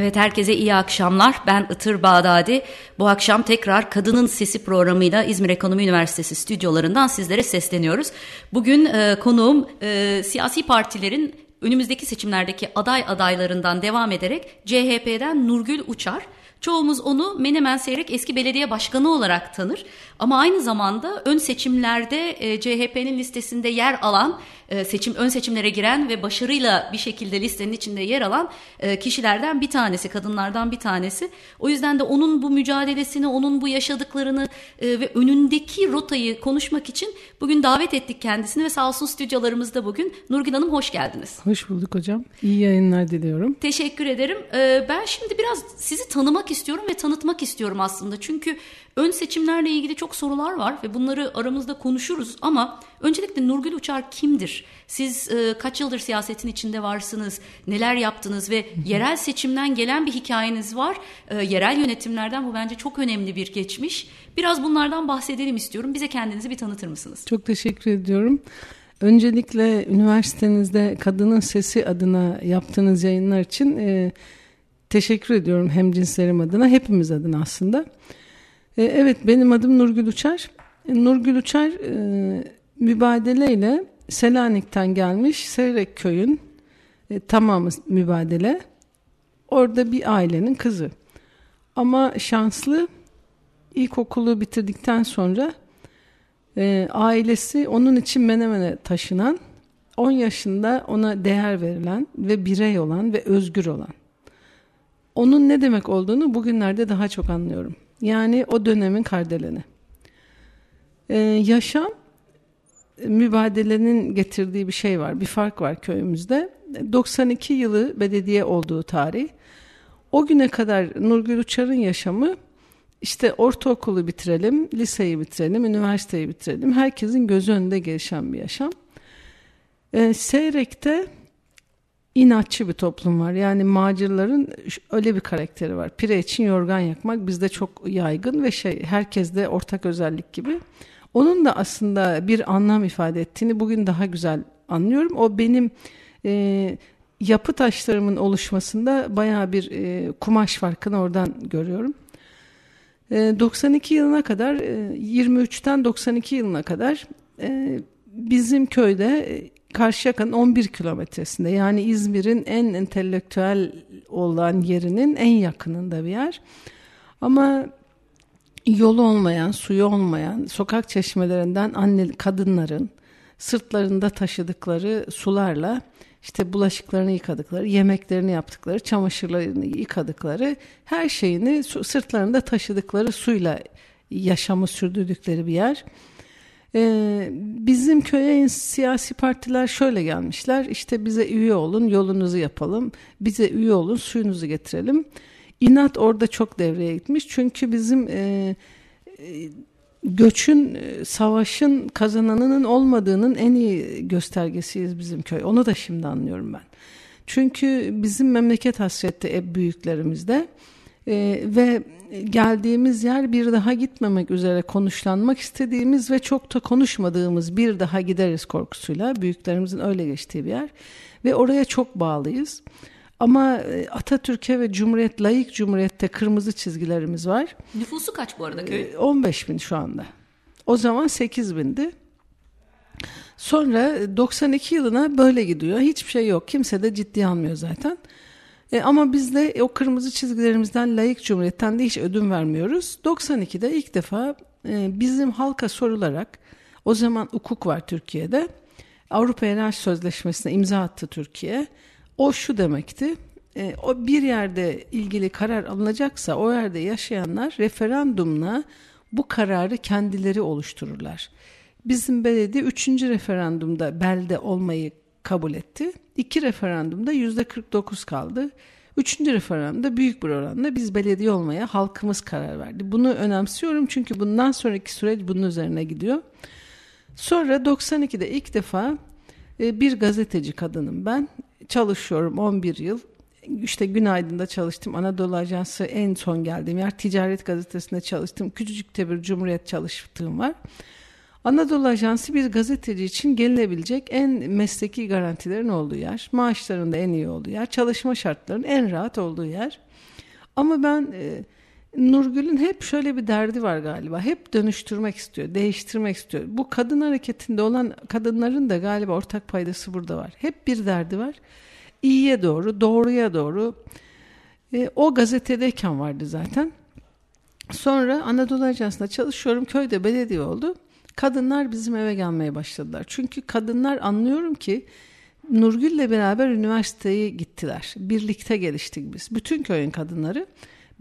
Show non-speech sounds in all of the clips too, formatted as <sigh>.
Evet herkese iyi akşamlar. Ben Itır Bağdadi. Bu akşam tekrar Kadının Sesi programıyla İzmir Ekonomi Üniversitesi stüdyolarından sizlere sesleniyoruz. Bugün e, konuğum e, siyasi partilerin önümüzdeki seçimlerdeki aday adaylarından devam ederek CHP'den Nurgül Uçar. Çoğumuz onu Menemen Seyrek eski belediye başkanı olarak tanır. Ama aynı zamanda ön seçimlerde e, CHP'nin listesinde yer alan, seçim ön seçimlere giren ve başarıyla bir şekilde listenin içinde yer alan e, kişilerden bir tanesi, kadınlardan bir tanesi. O yüzden de onun bu mücadelesini, onun bu yaşadıklarını e, ve önündeki rotayı konuşmak için bugün davet ettik kendisini ve sağ olsun stüdyolarımızda bugün. Nurgül Hanım hoş geldiniz. Hoş bulduk hocam. İyi yayınlar diliyorum. Teşekkür ederim. E, ben şimdi biraz sizi tanımak istiyorum ve tanıtmak istiyorum aslında. Çünkü ön seçimlerle ilgili çok sorular var ve bunları aramızda konuşuruz ama öncelikle Nurgül Uçar kimdir? Siz e, kaç yıldır siyasetin içinde varsınız? Neler yaptınız ve yerel seçimden gelen bir hikayeniz var. E, yerel yönetimlerden bu bence çok önemli bir geçmiş. Biraz bunlardan bahsedelim istiyorum. Bize kendinizi bir tanıtır mısınız? Çok teşekkür ediyorum. Öncelikle üniversitenizde Kadının Sesi adına yaptığınız yayınlar için e, teşekkür ediyorum hem cinslerim adına hepimiz adına aslında. E, evet benim adım Nurgül Uçar. E, Nurgül Uçar e, mübadeleyle Selanik'ten gelmiş Seyrek köyün tamamı mübadele. Orada bir ailenin kızı. Ama şanslı ilkokulu bitirdikten sonra ailesi onun için Menemen'e taşınan 10 yaşında ona değer verilen ve birey olan ve özgür olan. Onun ne demek olduğunu bugünlerde daha çok anlıyorum. Yani o dönemin kardeleni. Ee, yaşam mübadelenin getirdiği bir şey var. Bir fark var köyümüzde. 92 yılı belediye olduğu tarih. O güne kadar Nurgül Uçar'ın yaşamı işte ortaokulu bitirelim, liseyi bitirelim, üniversiteyi bitirelim. Herkesin gözü önünde gelişen bir yaşam. Ee, Seyrek'te inatçı bir toplum var. Yani macirların öyle bir karakteri var. Pire için yorgan yakmak bizde çok yaygın ve şey herkeste ortak özellik gibi. Onun da aslında bir anlam ifade ettiğini bugün daha güzel anlıyorum. O benim e, yapı taşlarımın oluşmasında baya bir e, kumaş farkını oradan görüyorum. E, 92 yılına kadar, e, 23'ten 92 yılına kadar e, bizim köyde Karşıyaka'nın 11 kilometresinde yani İzmir'in en entelektüel olan yerinin en yakınında bir yer. Ama yolu olmayan, suyu olmayan sokak çeşmelerinden anne kadınların sırtlarında taşıdıkları sularla işte bulaşıklarını yıkadıkları, yemeklerini yaptıkları, çamaşırlarını yıkadıkları, her şeyini sırtlarında taşıdıkları suyla yaşamı sürdürdükleri bir yer. Ee, bizim köye siyasi partiler şöyle gelmişler. İşte bize üye olun, yolunuzu yapalım. Bize üye olun, suyunuzu getirelim. İnat orada çok devreye gitmiş. Çünkü bizim e, e, göçün, e, savaşın kazananının olmadığının en iyi göstergesiyiz bizim köy. Onu da şimdi anlıyorum ben. Çünkü bizim memleket hasreti hep büyüklerimizde. Ee, ve geldiğimiz yer bir daha gitmemek üzere konuşlanmak istediğimiz ve çok da konuşmadığımız bir daha gideriz korkusuyla büyüklerimizin öyle geçtiği bir yer ve oraya çok bağlıyız. Ama e, Atatürk'e ve Cumhuriyet, layık Cumhuriyet'te kırmızı çizgilerimiz var. Nüfusu kaç bu arada köy? 15 bin şu anda. O zaman 8 bindi. Sonra 92 yılına böyle gidiyor. Hiçbir şey yok. Kimse de ciddi almıyor zaten. E, ama biz de o kırmızı çizgilerimizden layık cumhuriyetten de hiç ödün vermiyoruz. 92'de ilk defa e, bizim halka sorularak o zaman hukuk var Türkiye'de. Avrupa Yerel Sözleşmesi'ne imza attı Türkiye. O şu demekti. E, o bir yerde ilgili karar alınacaksa o yerde yaşayanlar referandumla bu kararı kendileri oluştururlar. Bizim belediye üçüncü referandumda belde olmayı kabul etti. İki referandumda yüzde 49 kaldı. Üçüncü referandumda büyük bir oranla biz belediye olmaya halkımız karar verdi. Bunu önemsiyorum çünkü bundan sonraki süreç bunun üzerine gidiyor. Sonra 92'de ilk defa e, bir gazeteci kadınım ben. Çalışıyorum 11 yıl. İşte Günaydın'da çalıştım. Anadolu Ajansı en son geldiğim yer. Ticaret Gazetesi'nde çalıştım. Küçücük bir Cumhuriyet çalıştığım var. Anadolu Ajansı bir gazeteci için gelinebilecek en mesleki garantilerin olduğu yer. Maaşların da en iyi olduğu yer. Çalışma şartlarının en rahat olduğu yer. Ama ben e, Nurgül'ün hep şöyle bir derdi var galiba. Hep dönüştürmek istiyor, değiştirmek istiyor. Bu kadın hareketinde olan kadınların da galiba ortak paydası burada var. Hep bir derdi var. İyiye doğru, doğruya doğru. E, o gazetedeyken vardı zaten. Sonra Anadolu Ajansı'nda çalışıyorum. Köyde belediye oldu. Kadınlar bizim eve gelmeye başladılar. Çünkü kadınlar anlıyorum ki Nurgül'le beraber üniversiteye gittiler. Birlikte geliştik biz. Bütün köyün kadınları.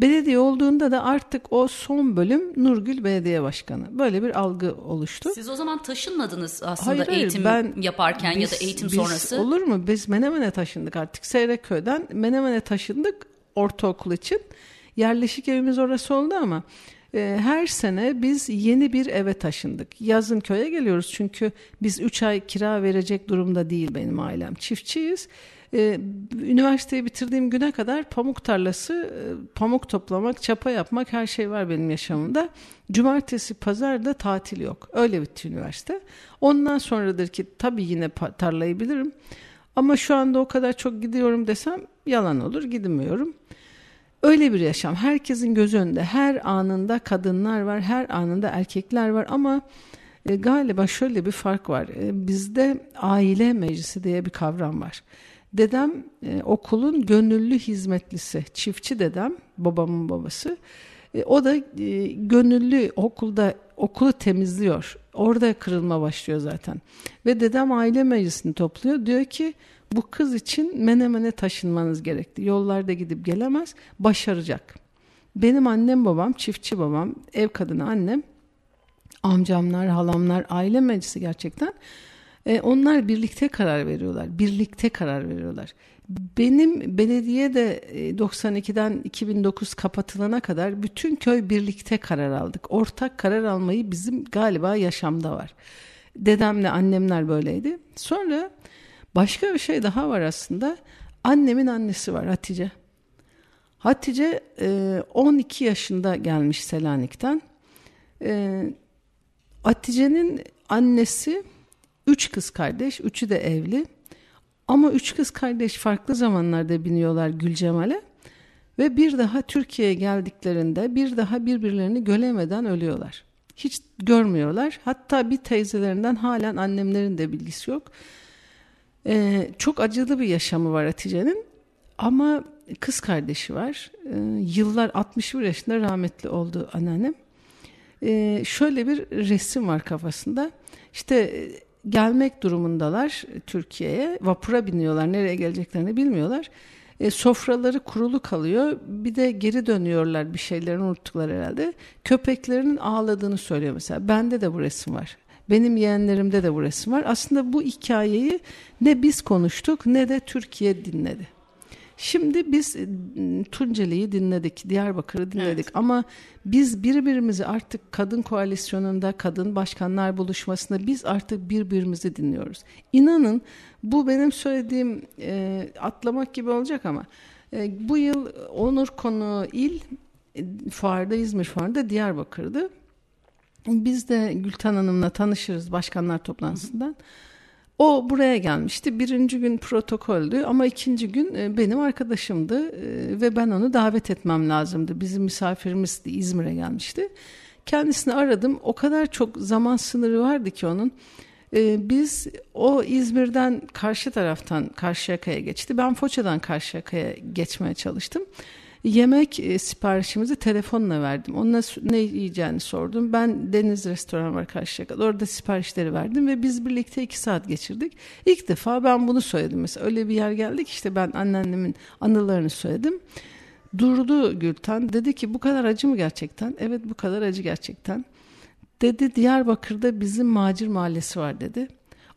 Belediye olduğunda da artık o son bölüm Nurgül Belediye Başkanı. Böyle bir algı oluştu. Siz o zaman taşınmadınız aslında hayır, eğitim ben, yaparken biz, ya da eğitim biz, sonrası. Olur mu? Biz Menemen'e taşındık artık. Seyrekköy'den Menemen'e taşındık ortaokul için. Yerleşik evimiz orası oldu ama e, her sene biz yeni bir eve taşındık. Yazın köye geliyoruz çünkü biz 3 ay kira verecek durumda değil benim ailem. Çiftçiyiz. Ee, üniversiteyi bitirdiğim güne kadar pamuk tarlası, e, pamuk toplamak, çapa yapmak her şey var benim yaşamımda. Cumartesi, pazar da tatil yok. Öyle bitti üniversite. Ondan sonradır ki tabii yine tarlayı bilirim. Ama şu anda o kadar çok gidiyorum desem yalan olur, gidemiyorum. Öyle bir yaşam. Herkesin göz önünde. Her anında kadınlar var, her anında erkekler var ama e, galiba şöyle bir fark var. E, bizde aile meclisi diye bir kavram var. Dedem e, okulun gönüllü hizmetlisi, çiftçi dedem, babamın babası. E, o da e, gönüllü okulda okulu temizliyor. Orada kırılma başlıyor zaten. Ve dedem aile meclisini topluyor. Diyor ki bu kız için Menemen'e taşınmanız gerekti. Yollarda gidip gelemez, başaracak. Benim annem babam, çiftçi babam, ev kadını annem, amcamlar, halamlar, aile meclisi gerçekten. E, onlar birlikte karar veriyorlar. Birlikte karar veriyorlar. Benim belediye de 92'den 2009 kapatılana kadar bütün köy birlikte karar aldık. Ortak karar almayı bizim galiba yaşamda var. Dedemle annemler böyleydi. Sonra başka bir şey daha var aslında. Annemin annesi var Hatice. Hatice 12 yaşında gelmiş Selanik'ten. Hatice'nin annesi Üç kız kardeş, üçü de evli. Ama üç kız kardeş farklı zamanlarda biniyorlar Gülcemal'e. Ve bir daha Türkiye'ye geldiklerinde bir daha birbirlerini gölemeden ölüyorlar. Hiç görmüyorlar. Hatta bir teyzelerinden halen annemlerin de bilgisi yok. Ee, çok acılı bir yaşamı var Hatice'nin. Ama kız kardeşi var. Ee, yıllar 61 yaşında rahmetli oldu anneannem. Ee, şöyle bir resim var kafasında. İşte gelmek durumundalar Türkiye'ye. Vapura biniyorlar. Nereye geleceklerini bilmiyorlar. E, sofraları kurulu kalıyor. Bir de geri dönüyorlar bir şeylerini unuttuklar herhalde. Köpeklerinin ağladığını söylüyor mesela. Bende de bu resim var. Benim yeğenlerimde de bu resim var. Aslında bu hikayeyi ne biz konuştuk ne de Türkiye dinledi. Şimdi biz e, Tunceli'yi dinledik, Diyarbakır'ı dinledik evet. ama biz birbirimizi artık kadın koalisyonunda, kadın başkanlar buluşmasında biz artık birbirimizi dinliyoruz. İnanın bu benim söylediğim e, atlamak gibi olacak ama e, bu yıl onur konu il e, fuarda İzmir fuarda Diyarbakır'dı. Biz de Gülten Hanım'la tanışırız başkanlar toplantısından. O buraya gelmişti. Birinci gün protokoldü ama ikinci gün e, benim arkadaşımdı e, ve ben onu davet etmem lazımdı. Bizim misafirimiz İzmir'e gelmişti. Kendisini aradım. O kadar çok zaman sınırı vardı ki onun. E, biz o İzmir'den karşı taraftan Karşıyaka'ya geçti. Ben Foça'dan Karşıyaka'ya geçmeye çalıştım yemek e, siparişimizi telefonla verdim. Ona ne yiyeceğini sordum. Ben Deniz Restoran var Karşıyaka'da. Orada siparişleri verdim ve biz birlikte iki saat geçirdik. İlk defa ben bunu söyledim. Mesela öyle bir yer geldik işte ben anneannemin anılarını söyledim. Durdu Gülten. Dedi ki bu kadar acı mı gerçekten? Evet bu kadar acı gerçekten. Dedi Diyarbakır'da bizim Macir Mahallesi var dedi.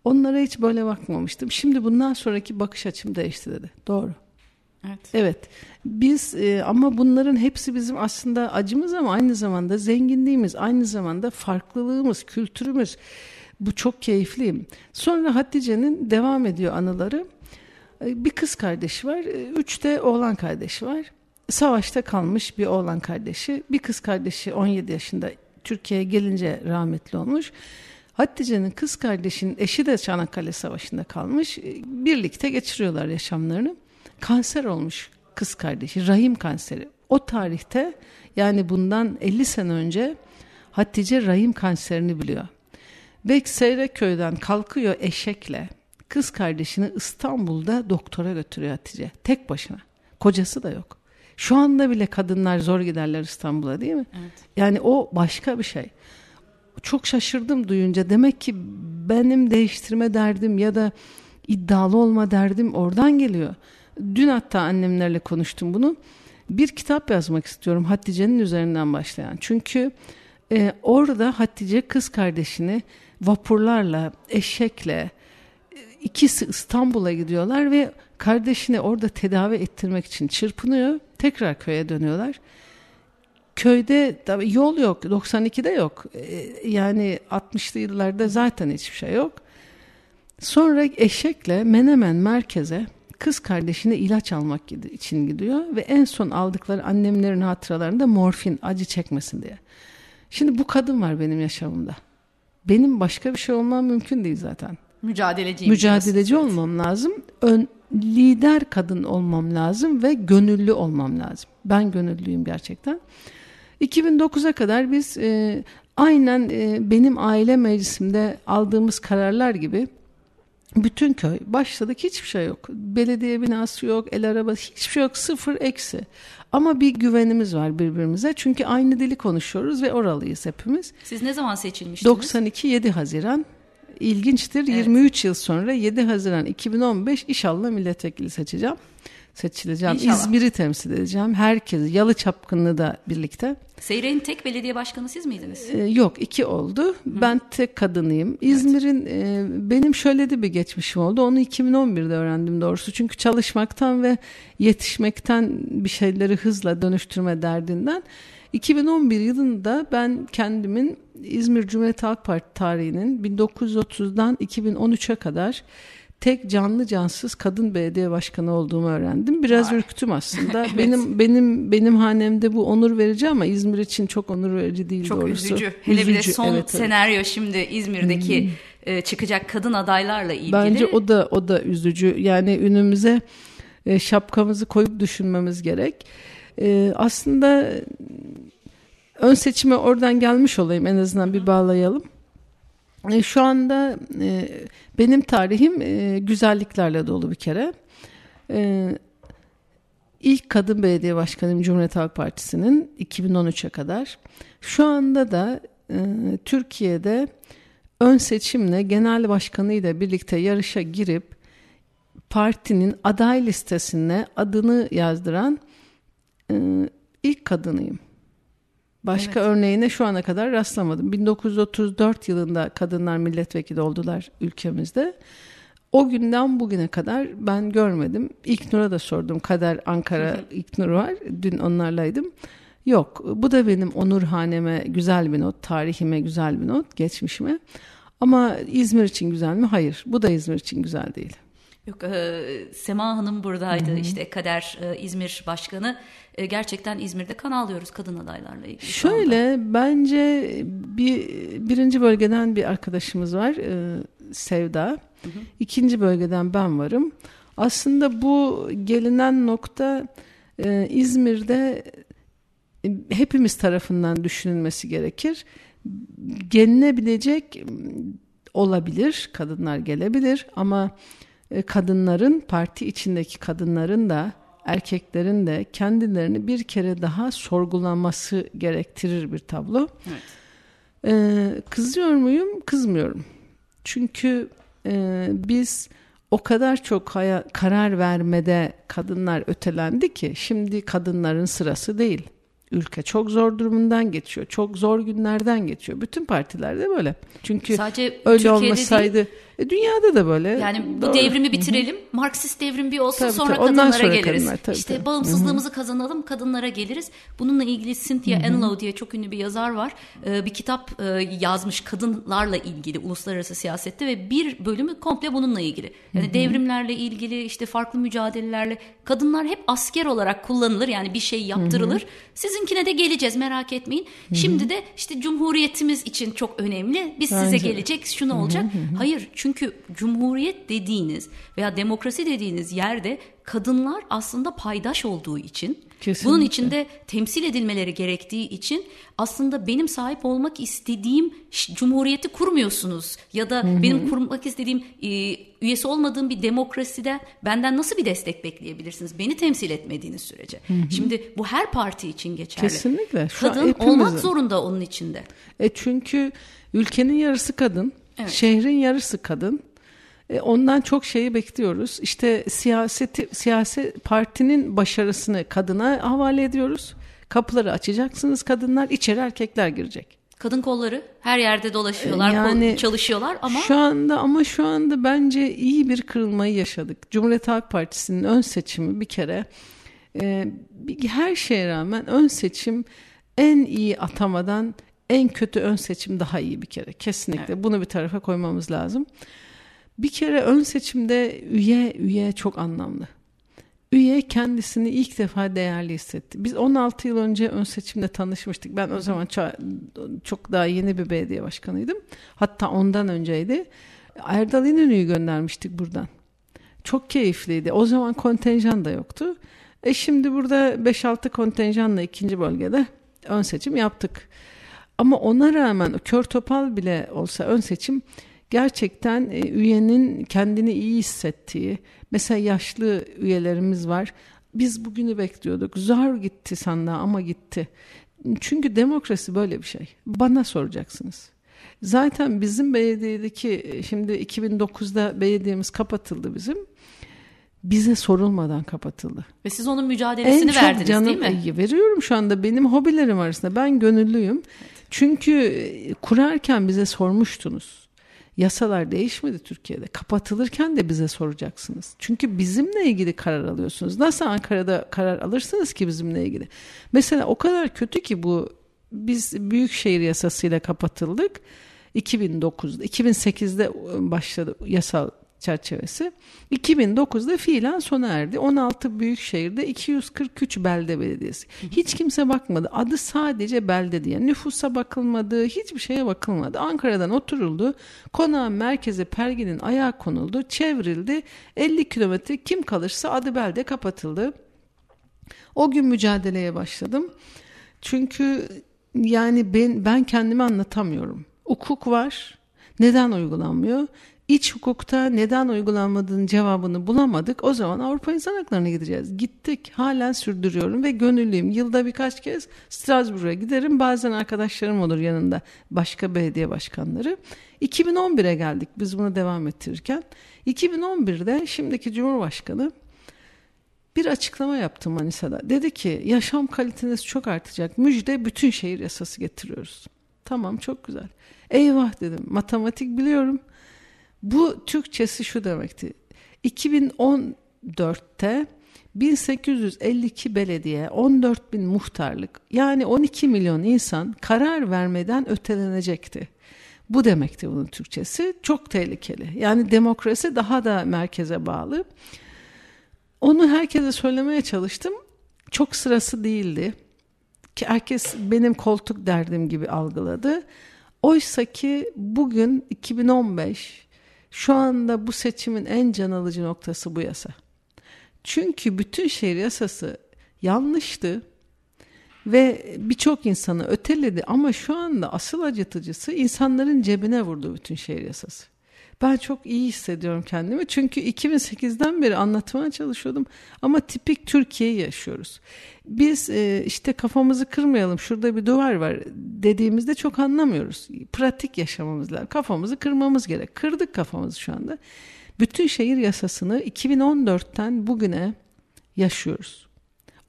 Onlara hiç böyle bakmamıştım. Şimdi bundan sonraki bakış açım değişti dedi. Doğru. Evet. Evet. Biz e, ama bunların hepsi bizim aslında acımız ama aynı zamanda zenginliğimiz, aynı zamanda farklılığımız, kültürümüz. Bu çok keyifli. Sonra Hatice'nin devam ediyor anıları. E, bir kız kardeşi var, e, üç de oğlan kardeşi var. Savaşta kalmış bir oğlan kardeşi, bir kız kardeşi 17 yaşında Türkiye'ye gelince rahmetli olmuş. Hatice'nin kız kardeşinin eşi de Çanakkale Savaşı'nda kalmış. Birlikte geçiriyorlar yaşamlarını. Kanser olmuş kız kardeşi, rahim kanseri. O tarihte yani bundan 50 sene önce Hatice rahim kanserini biliyor. Ve Seyrekköy'den kalkıyor eşekle. Kız kardeşini İstanbul'da doktora götürüyor Hatice. Tek başına. Kocası da yok. Şu anda bile kadınlar zor giderler İstanbul'a değil mi? Evet. Yani o başka bir şey. Çok şaşırdım duyunca. Demek ki benim değiştirme derdim ya da iddialı olma derdim oradan geliyor. Dün hatta annemlerle konuştum bunu. Bir kitap yazmak istiyorum Hatice'nin üzerinden başlayan. Çünkü e, orada Hatice kız kardeşini vapurlarla, eşekle e, ikisi İstanbul'a gidiyorlar ve kardeşini orada tedavi ettirmek için çırpınıyor. Tekrar köye dönüyorlar. Köyde tabii yol yok. 92'de yok. E, yani 60'lı yıllarda zaten hiçbir şey yok. Sonra eşekle Menemen merkeze kız kardeşine ilaç almak için gidiyor ve en son aldıkları annemlerin hatıralarında morfin acı çekmesin diye. Şimdi bu kadın var benim yaşamımda. Benim başka bir şey olmam mümkün değil zaten. Mücadeleci. Mücadeleci olmam lazım. Ön, lider kadın olmam lazım ve gönüllü olmam lazım. Ben gönüllüyüm gerçekten. 2009'a kadar biz e, aynen e, benim aile meclisimde aldığımız kararlar gibi bütün köy başladık hiçbir şey yok. Belediye binası yok, el arabası hiçbir şey yok sıfır eksi. Ama bir güvenimiz var birbirimize. Çünkü aynı dili konuşuyoruz ve oralıyız hepimiz. Siz ne zaman seçilmiştiniz? 92 7 Haziran. İlginçtir. Evet. 23 yıl sonra 7 Haziran 2015 inşallah milletvekili seçeceğim seçileceğim. İnşallah. İzmir'i temsil edeceğim. Herkes Yalı Çapkın'ı da birlikte. Seyre'nin tek belediye başkanı siz miydiniz? Ee, yok iki oldu. Hı. Ben tek kadınıyım. İzmir'in evet. e, benim şöyle de bir geçmişim oldu. Onu 2011'de öğrendim doğrusu. Çünkü çalışmaktan ve yetişmekten bir şeyleri hızla dönüştürme derdinden 2011 yılında ben kendimin İzmir Cumhuriyet Halk Parti tarihinin 1930'dan 2013'e kadar tek canlı cansız kadın belediye başkanı olduğumu öğrendim. Biraz Vay. ürktüm aslında. <laughs> evet. Benim benim benim hanemde bu onur verici ama İzmir için çok onur verici değil çok doğrusu. Çok üzücü. Hele üzücü. bir de son evet, senaryo evet. şimdi İzmir'deki hmm. çıkacak kadın adaylarla ilgili. Bence o da o da üzücü. Yani önümüze e, şapkamızı koyup düşünmemiz gerek. E, aslında ön seçime oradan gelmiş olayım en azından bir bağlayalım. E, şu anda e, benim tarihim e, güzelliklerle dolu bir kere. İlk kadın belediye başkanıyım Cumhuriyet Halk Partisi'nin 2013'e kadar. Şu anda da Türkiye'de ön seçimle genel başkanıyla birlikte yarışa girip partinin aday listesine adını yazdıran ilk kadınıyım. Başka evet. örneğine şu ana kadar rastlamadım. 1934 yılında kadınlar milletvekili oldular ülkemizde. O günden bugüne kadar ben görmedim. İlknur'a da sordum. Kader Ankara İlknur var. Dün onlarlaydım. Yok. Bu da benim onur haneme güzel bir not, tarihime güzel bir not, geçmişime. Ama İzmir için güzel mi? Hayır. Bu da İzmir için güzel değil. Yok e, Sema Hanım buradaydı Hı-hı. işte Kader e, İzmir Başkanı. E, gerçekten İzmir'de kan alıyoruz kadın adaylarla ilgili. Şöyle bence bir birinci bölgeden bir arkadaşımız var e, Sevda. Hı-hı. İkinci bölgeden ben varım. Aslında bu gelinen nokta e, İzmir'de e, hepimiz tarafından düşünülmesi gerekir. Gelinebilecek olabilir, kadınlar gelebilir ama e, kadınların parti içindeki kadınların da erkeklerin de kendilerini bir kere daha sorgulaması gerektirir bir tablo. Evet. Ee, kızıyor muyum? Kızmıyorum. Çünkü e, biz o kadar çok haya, karar vermede kadınlar ötelendi ki şimdi kadınların sırası değil. Ülke çok zor durumundan geçiyor. Çok zor günlerden geçiyor. Bütün partilerde böyle. Çünkü Sadece öyle Türkiye'de olmasaydı değil E, dünyada da böyle. Yani bu Doğru. devrimi bitirelim. Hı-hı. Marksist devrim bir olsun tabii, sonra tabii. kadınlara sonra geliriz. Kadınlar, tabii, işte tabii. bağımsızlığımızı Hı-hı. kazanalım kadınlara geliriz. Bununla ilgili Cynthia Hı-hı. Enlow diye çok ünlü bir yazar var. Ee, bir kitap e, yazmış kadınlarla ilgili uluslararası siyasette ve bir bölümü komple bununla ilgili. Yani Hı-hı. devrimlerle ilgili işte farklı mücadelelerle kadınlar hep asker olarak kullanılır. Yani bir şey yaptırılır. Hı-hı. Sizinkine de geleceğiz merak etmeyin. Hı-hı. Şimdi de işte cumhuriyetimiz için çok önemli. Biz Bence. size gelecek şunu olacak. Hı hı. Hayır çünkü cumhuriyet dediğiniz veya demokrasi dediğiniz yerde kadınlar aslında paydaş olduğu için Kesinlikle. bunun içinde temsil edilmeleri gerektiği için aslında benim sahip olmak istediğim cumhuriyeti kurmuyorsunuz ya da hı hı. benim kurmak istediğim e, üyesi olmadığım bir demokraside benden nasıl bir destek bekleyebilirsiniz beni temsil etmediğiniz sürece. Hı hı. Şimdi bu her parti için geçerli. Kesinlikle. Şu kadın olmak zorunda onun içinde. E çünkü ülkenin yarısı kadın, evet. şehrin yarısı kadın. E, ondan çok şeyi bekliyoruz. İşte siyaseti, siyasi partinin başarısını kadına havale ediyoruz. Kapıları açacaksınız kadınlar, içeri erkekler girecek. Kadın kolları her yerde dolaşıyorlar, yani, çalışıyorlar ama şu anda ama şu anda bence iyi bir kırılmayı yaşadık. Cumhuriyet Halk Partisi'nin ön seçimi bir kere e, her şeye rağmen ön seçim en iyi atamadan en kötü ön seçim daha iyi bir kere. Kesinlikle evet. bunu bir tarafa koymamız lazım. Bir kere ön seçimde üye üye çok anlamlı. Üye kendisini ilk defa değerli hissetti. Biz 16 yıl önce ön seçimde tanışmıştık. Ben o zaman çok daha yeni bir belediye başkanıydım. Hatta ondan önceydi. Erdal İnönü'yü göndermiştik buradan. Çok keyifliydi. O zaman kontenjan da yoktu. E şimdi burada 5-6 kontenjanla ikinci bölgede ön seçim yaptık. Ama ona rağmen kör topal bile olsa ön seçim gerçekten e, üyenin kendini iyi hissettiği, mesela yaşlı üyelerimiz var. Biz bugünü bekliyorduk. Zor gitti sandığa ama gitti. Çünkü demokrasi böyle bir şey. Bana soracaksınız. Zaten bizim belediyedeki e, şimdi 2009'da belediyemiz kapatıldı bizim. Bize sorulmadan kapatıldı. Ve siz onun mücadelesini en verdiniz canım, değil mi? Veriyorum şu anda benim hobilerim arasında. Ben gönüllüyüm. Evet. Çünkü e, kurarken bize sormuştunuz. Yasalar değişmedi Türkiye'de. Kapatılırken de bize soracaksınız. Çünkü bizimle ilgili karar alıyorsunuz. Nasıl Ankara'da karar alırsınız ki bizimle ilgili? Mesela o kadar kötü ki bu biz büyükşehir yasasıyla kapatıldık. 2009'da 2008'de başladı yasal çerçevesi. 2009'da fiilen sona erdi. 16 büyük şehirde 243 belde belediyesi. Hiç kimse bakmadı. Adı sadece belde diye. Nüfusa bakılmadı, hiçbir şeye bakılmadı. Ankara'dan oturuldu. Konağın merkezi Pergin'in ayağı konuldu. Çevrildi. 50 kilometre kim kalırsa adı belde kapatıldı. O gün mücadeleye başladım. Çünkü yani ben, ben kendimi anlatamıyorum. Hukuk var. Neden uygulanmıyor? İç hukukta neden uygulanmadığının cevabını bulamadık. O zaman Avrupa İnsan Hakları'na gideceğiz. Gittik. Halen sürdürüyorum ve gönüllüyüm. Yılda birkaç kez Strasbourg'a giderim. Bazen arkadaşlarım olur yanında. Başka belediye başkanları. 2011'e geldik biz bunu devam ettirirken. 2011'de şimdiki Cumhurbaşkanı bir açıklama yaptı Manisa'da. Dedi ki yaşam kaliteniz çok artacak. Müjde bütün şehir yasası getiriyoruz. Tamam çok güzel. Eyvah dedim. Matematik biliyorum. Bu Türkçesi şu demekti. 2014'te 1852 belediye, 14 bin muhtarlık yani 12 milyon insan karar vermeden ötelenecekti. Bu demekti bunun Türkçesi. Çok tehlikeli. Yani demokrasi daha da merkeze bağlı. Onu herkese söylemeye çalıştım. Çok sırası değildi. Ki herkes benim koltuk derdim gibi algıladı. Oysa ki bugün 2015 şu anda bu seçimin en can alıcı noktası bu yasa. Çünkü bütün şehir yasası yanlıştı ve birçok insanı öteledi ama şu anda asıl acıtıcısı insanların cebine vurdu bütün şehir yasası. Ben çok iyi hissediyorum kendimi. Çünkü 2008'den beri anlatmaya çalışıyordum. Ama tipik Türkiye'yi yaşıyoruz. Biz e, işte kafamızı kırmayalım şurada bir duvar var dediğimizde çok anlamıyoruz. Pratik yaşamamız lazım. Kafamızı kırmamız gerek. Kırdık kafamızı şu anda. Bütün şehir yasasını 2014'ten bugüne yaşıyoruz.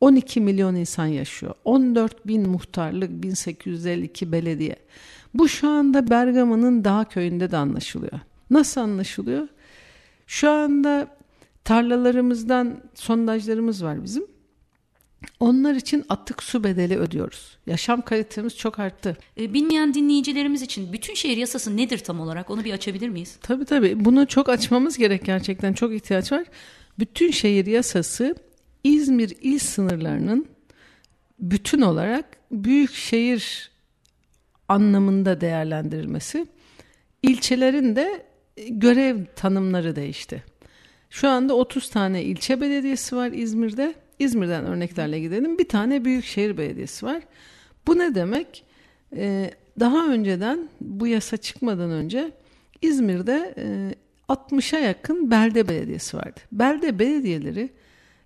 12 milyon insan yaşıyor. 14 bin muhtarlık, 1852 belediye. Bu şu anda Bergama'nın dağ köyünde de anlaşılıyor. Nasıl anlaşılıyor? Şu anda tarlalarımızdan sondajlarımız var bizim. Onlar için atık su bedeli ödüyoruz. Yaşam kalitemiz çok arttı. E, bilmeyen dinleyicilerimiz için bütün şehir yasası nedir tam olarak? Onu bir açabilir miyiz? Tabii tabii. Bunu çok açmamız gerek gerçekten. Çok ihtiyaç var. Bütün şehir yasası İzmir il sınırlarının bütün olarak büyük şehir anlamında değerlendirilmesi. İlçelerin de görev tanımları değişti. Şu anda 30 tane ilçe belediyesi var İzmir'de. İzmir'den örneklerle gidelim. Bir tane büyükşehir belediyesi var. Bu ne demek? Ee, daha önceden bu yasa çıkmadan önce İzmir'de e, 60'a yakın belde belediyesi vardı. Belde belediyeleri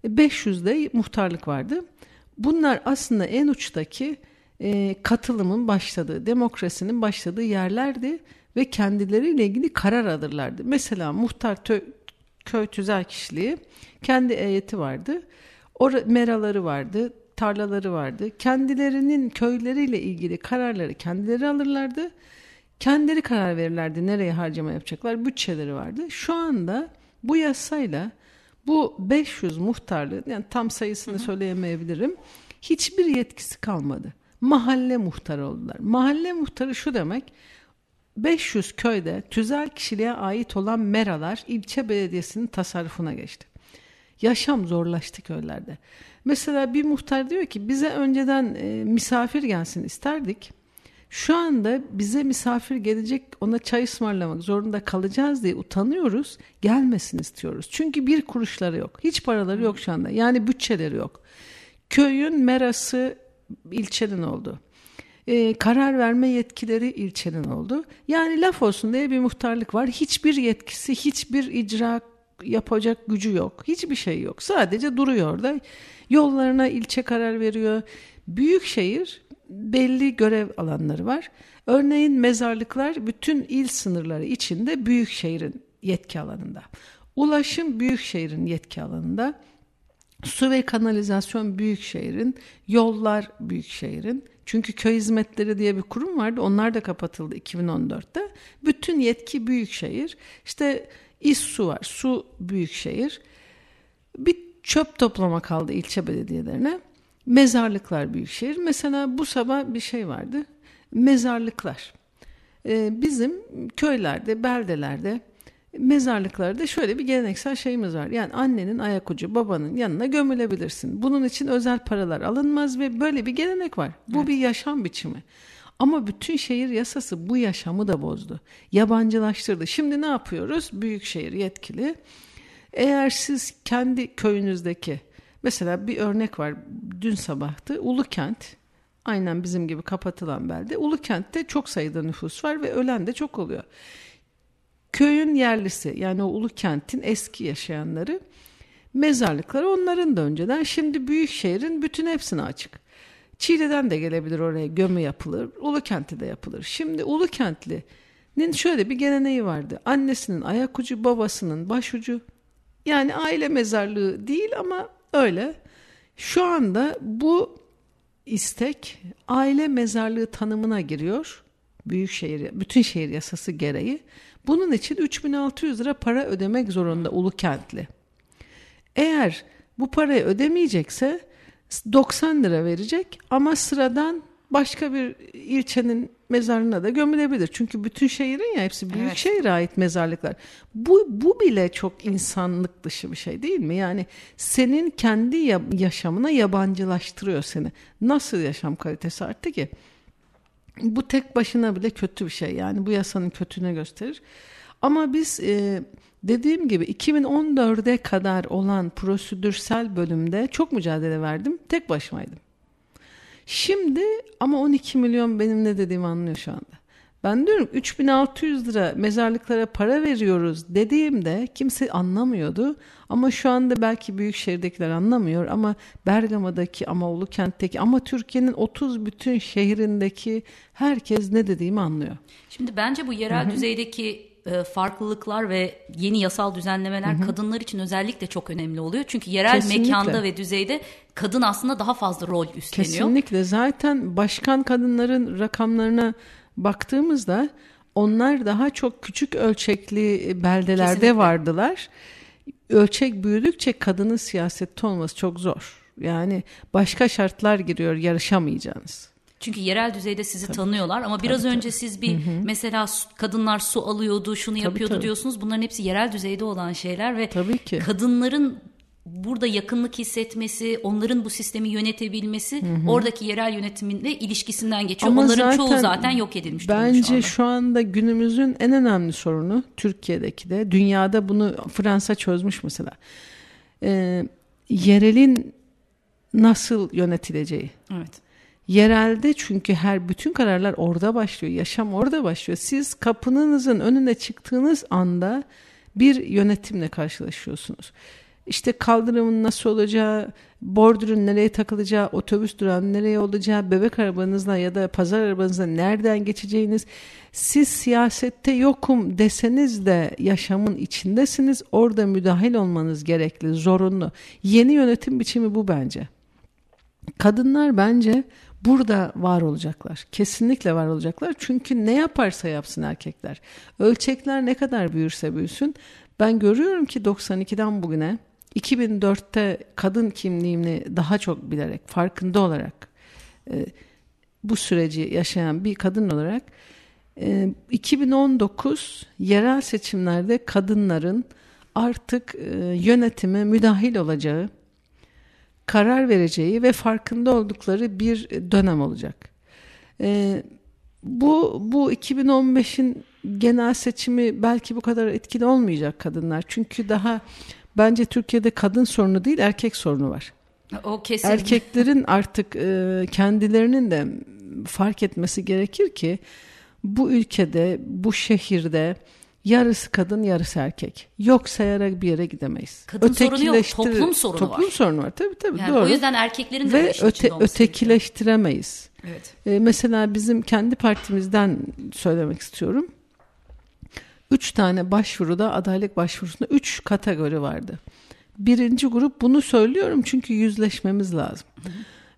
500'de e, muhtarlık vardı. Bunlar aslında en uçtaki e, katılımın başladığı, demokrasinin başladığı yerlerdi ve kendileriyle ilgili karar alırlardı. Mesela muhtar tö, köy tüzel kişiliği kendi heyeti vardı. Or meraları vardı, tarlaları vardı. Kendilerinin köyleriyle ilgili kararları kendileri alırlardı. Kendileri karar verirlerdi nereye harcama yapacaklar. Bütçeleri vardı. Şu anda bu yasayla bu 500 muhtarlığı yani tam sayısını hı hı. söyleyemeyebilirim. Hiçbir yetkisi kalmadı. Mahalle muhtarı oldular. Mahalle muhtarı şu demek 500 köyde tüzel kişiliğe ait olan meralar ilçe belediyesinin tasarrufuna geçti. Yaşam zorlaştı köylerde. Mesela bir muhtar diyor ki bize önceden e, misafir gelsin isterdik. Şu anda bize misafir gelecek ona çay ısmarlamak zorunda kalacağız diye utanıyoruz. Gelmesin istiyoruz. Çünkü bir kuruşları yok. Hiç paraları yok şu anda. Yani bütçeleri yok. Köyün merası ilçenin oldu e, karar verme yetkileri ilçenin oldu. Yani laf olsun diye bir muhtarlık var. Hiçbir yetkisi, hiçbir icra yapacak gücü yok. Hiçbir şey yok. Sadece duruyor orada. Yollarına ilçe karar veriyor. Büyük şehir belli görev alanları var. Örneğin mezarlıklar bütün il sınırları içinde büyük şehrin yetki alanında. Ulaşım büyük şehrin yetki alanında. Su ve kanalizasyon büyük şehrin, yollar büyük şehrin, çünkü köy hizmetleri diye bir kurum vardı. Onlar da kapatıldı 2014'te. Bütün yetki büyükşehir. İşte İSSU var. Su büyükşehir. Bir çöp toplama kaldı ilçe belediyelerine. Mezarlıklar büyükşehir. Mesela bu sabah bir şey vardı. Mezarlıklar. Ee, bizim köylerde, beldelerde mezarlıklarda şöyle bir geleneksel şeyimiz var. Yani annenin ayak ucu babanın yanına gömülebilirsin. Bunun için özel paralar alınmaz ve böyle bir gelenek var. Bu evet. bir yaşam biçimi. Ama bütün şehir yasası bu yaşamı da bozdu. Yabancılaştırdı. Şimdi ne yapıyoruz? Büyükşehir yetkili. Eğer siz kendi köyünüzdeki mesela bir örnek var dün sabahtı Ulukent aynen bizim gibi kapatılan belde. Ulukent'te çok sayıda nüfus var ve ölen de çok oluyor. Köyün yerlisi yani o ulu kentin eski yaşayanları mezarlıkları onların da önceden şimdi büyük şehrin bütün hepsine açık. Çiğli'den de gelebilir oraya gömü yapılır. Ulu kenti de yapılır. Şimdi Ulu Kentli'nin şöyle bir geleneği vardı. Annesinin ayak ucu, babasının başucu. Yani aile mezarlığı değil ama öyle. Şu anda bu istek aile mezarlığı tanımına giriyor. Büyük şehir, bütün şehir yasası gereği. Bunun için 3600 lira para ödemek zorunda ulu kentli. Eğer bu parayı ödemeyecekse 90 lira verecek ama sıradan başka bir ilçenin mezarına da gömülebilir. Çünkü bütün şehrin ya hepsi büyük evet. şehire ait mezarlıklar. Bu, bu bile çok insanlık dışı bir şey değil mi? Yani senin kendi yaşamına yabancılaştırıyor seni. Nasıl yaşam kalitesi arttı ki? Bu tek başına bile kötü bir şey yani bu yasanın kötüne gösterir. Ama biz e, dediğim gibi 2014'e kadar olan prosedürsel bölümde çok mücadele verdim. Tek başımaydım. Şimdi ama 12 milyon benim ne dediğimi anlıyor şu anda. Ben diyorum 3600 lira mezarlıklara para veriyoruz dediğimde kimse anlamıyordu. Ama şu anda belki büyük şehirdekiler anlamıyor ama Bergama'daki ama Ulukent'teki ama Türkiye'nin 30 bütün şehrindeki herkes ne dediğimi anlıyor. Şimdi bence bu yerel Hı-hı. düzeydeki e, farklılıklar ve yeni yasal düzenlemeler Hı-hı. kadınlar için özellikle çok önemli oluyor. Çünkü yerel Kesinlikle. mekanda ve düzeyde kadın aslında daha fazla rol üstleniyor. Kesinlikle zaten başkan kadınların rakamlarına baktığımızda onlar daha çok küçük ölçekli beldelerde Kesinlikle. vardılar. Ölçek büyüdükçe kadının siyasette olması çok zor. Yani başka şartlar giriyor yarışamayacağınız. Çünkü yerel düzeyde sizi tanıyorlar ama biraz önce siz bir mesela su- kadınlar su alıyordu, şunu yapıyordu tabii. diyorsunuz. Bunların hepsi yerel düzeyde olan şeyler ve Tabii ki. kadınların burada yakınlık hissetmesi, onların bu sistemi yönetebilmesi oradaki yerel yönetiminle ilişkisinden geçiyor. Ama Onların çoğu zaten zaten yok edilmiş Bence şu anda. şu anda günümüzün en önemli sorunu Türkiye'deki de dünyada bunu Fransa çözmüş mesela. Ee, yerelin nasıl yönetileceği. Evet. Yerelde çünkü her bütün kararlar orada başlıyor. Yaşam orada başlıyor. Siz kapınızın önüne çıktığınız anda bir yönetimle karşılaşıyorsunuz. İşte kaldırımın nasıl olacağı, bordürün nereye takılacağı, otobüs durağının nereye olacağı, bebek arabanızla ya da pazar arabanızla nereden geçeceğiniz. Siz siyasette yokum deseniz de yaşamın içindesiniz. Orada müdahil olmanız gerekli, zorunlu. Yeni yönetim biçimi bu bence. Kadınlar bence burada var olacaklar. Kesinlikle var olacaklar. Çünkü ne yaparsa yapsın erkekler. Ölçekler ne kadar büyürse büyüsün. Ben görüyorum ki 92'den bugüne 2004'te kadın kimliğini daha çok bilerek, farkında olarak e, bu süreci yaşayan bir kadın olarak e, 2019 yerel seçimlerde kadınların artık e, yönetime müdahil olacağı karar vereceği ve farkında oldukları bir dönem olacak. Ee, bu bu 2015'in genel seçimi belki bu kadar etkili olmayacak kadınlar. Çünkü daha bence Türkiye'de kadın sorunu değil erkek sorunu var. O kesin. Erkeklerin <laughs> artık e, kendilerinin de fark etmesi gerekir ki bu ülkede, bu şehirde yarısı kadın yarısı erkek. Yok sayarak bir yere gidemeyiz. Kadın sorunu yok, toplum sorunu toplum var. sorunu var. Tabii tabii Yani doğru. o yüzden erkeklerin de Ve öte, ötekileştiremeyiz. Evet. E, mesela bizim kendi partimizden söylemek istiyorum. Üç tane başvuruda adaylık başvurusunda üç kategori vardı. Birinci grup bunu söylüyorum çünkü yüzleşmemiz lazım.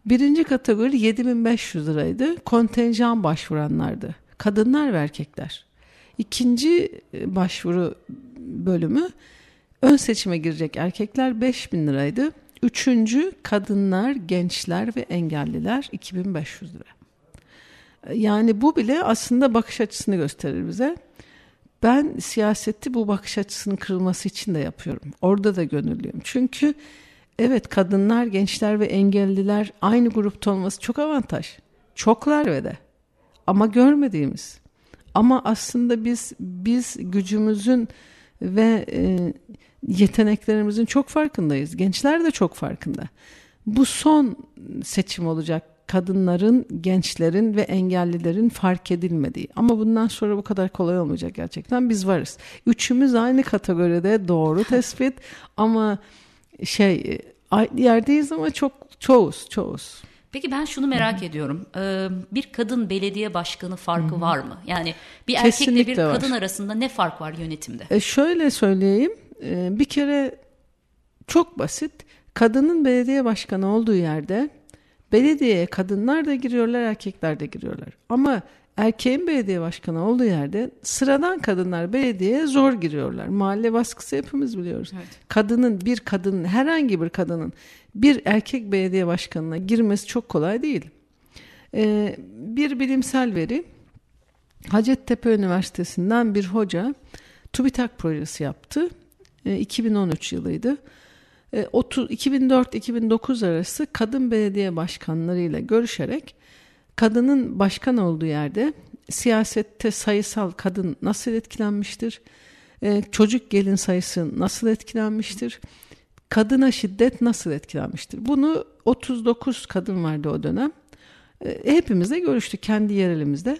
Birinci kategori 7500 liraydı. Kontenjan başvuranlardı. Kadınlar ve erkekler. İkinci e, başvuru bölümü ön seçime girecek erkekler 5000 liraydı. Üçüncü kadınlar, gençler ve engelliler 2500 lira. Yani bu bile aslında bakış açısını gösterir bize. Ben siyaseti bu bakış açısının kırılması için de yapıyorum. Orada da gönüllüyüm. Çünkü evet kadınlar, gençler ve engelliler aynı grupta olması çok avantaj. Çoklar ve de. Ama görmediğimiz. Ama aslında biz biz gücümüzün ve e, yeteneklerimizin çok farkındayız. Gençler de çok farkında. Bu son seçim olacak kadınların, gençlerin ve engellilerin fark edilmediği. Ama bundan sonra bu kadar kolay olmayacak gerçekten. Biz varız. Üçümüz aynı kategoride doğru <laughs> tespit ama şey aynı yerdeyiz ama çok çoğuz, çoğuz. Peki ben şunu merak ediyorum. Ee, bir kadın belediye başkanı farkı var mı? Yani bir Kesinlikle erkekle bir var. kadın arasında ne fark var yönetimde? E şöyle söyleyeyim. E, bir kere çok basit. Kadının belediye başkanı olduğu yerde belediyeye kadınlar da giriyorlar, erkekler de giriyorlar. Ama erkeğin belediye başkanı olduğu yerde sıradan kadınlar belediyeye zor giriyorlar. Mahalle baskısı hepimiz biliyoruz. Evet. Kadının bir kadının herhangi bir kadının bir erkek belediye başkanına girmesi çok kolay değil. E, bir bilimsel veri Hacettepe Üniversitesi'nden bir hoca TÜBİTAK projesi yaptı. E, 2013 yılıydı. E, 30 2004-2009 arası kadın belediye başkanlarıyla görüşerek kadının başkan olduğu yerde siyasette sayısal kadın nasıl etkilenmiştir? E, çocuk gelin sayısı nasıl etkilenmiştir? Kadına şiddet nasıl etkilenmiştir? Bunu 39 kadın vardı o dönem. E, hepimizle görüştük kendi yerelimizde.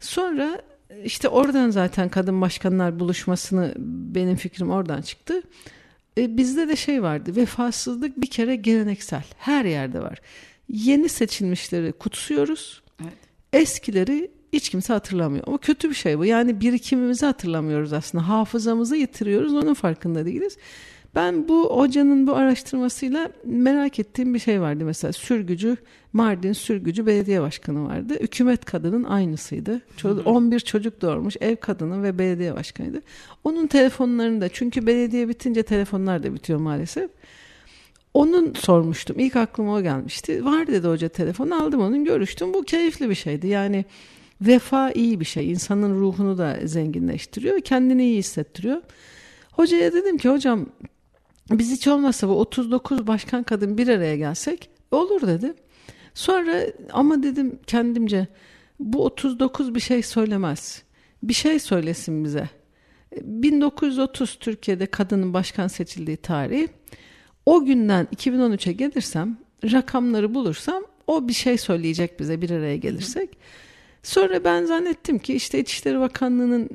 Sonra işte oradan zaten kadın başkanlar buluşmasını benim fikrim oradan çıktı. E, bizde de şey vardı vefasızlık bir kere geleneksel her yerde var. Yeni seçilmişleri kutsuyoruz. Evet. Eskileri hiç kimse hatırlamıyor. Ama kötü bir şey bu. Yani birikimimizi hatırlamıyoruz aslında. Hafızamızı yitiriyoruz onun farkında değiliz. Ben bu hocanın bu araştırmasıyla merak ettiğim bir şey vardı. Mesela sürgücü, Mardin sürgücü belediye başkanı vardı. Hükümet kadının aynısıydı. Çocuk, 11 çocuk doğurmuş, ev kadını ve belediye başkanıydı. Onun telefonlarını da çünkü belediye bitince telefonlar da bitiyor maalesef. Onun sormuştum. İlk aklıma o gelmişti. Var dedi hoca telefon. Aldım onun görüştüm. Bu keyifli bir şeydi. Yani vefa iyi bir şey. İnsanın ruhunu da zenginleştiriyor ve kendini iyi hissettiriyor. Hocaya dedim ki hocam biz hiç olmazsa bu 39 başkan kadın bir araya gelsek olur dedi. Sonra ama dedim kendimce bu 39 bir şey söylemez. Bir şey söylesin bize. 1930 Türkiye'de kadının başkan seçildiği tarihi. O günden 2013'e gelirsem, rakamları bulursam o bir şey söyleyecek bize bir araya gelirsek. Sonra ben zannettim ki işte İçişleri Bakanlığı'nın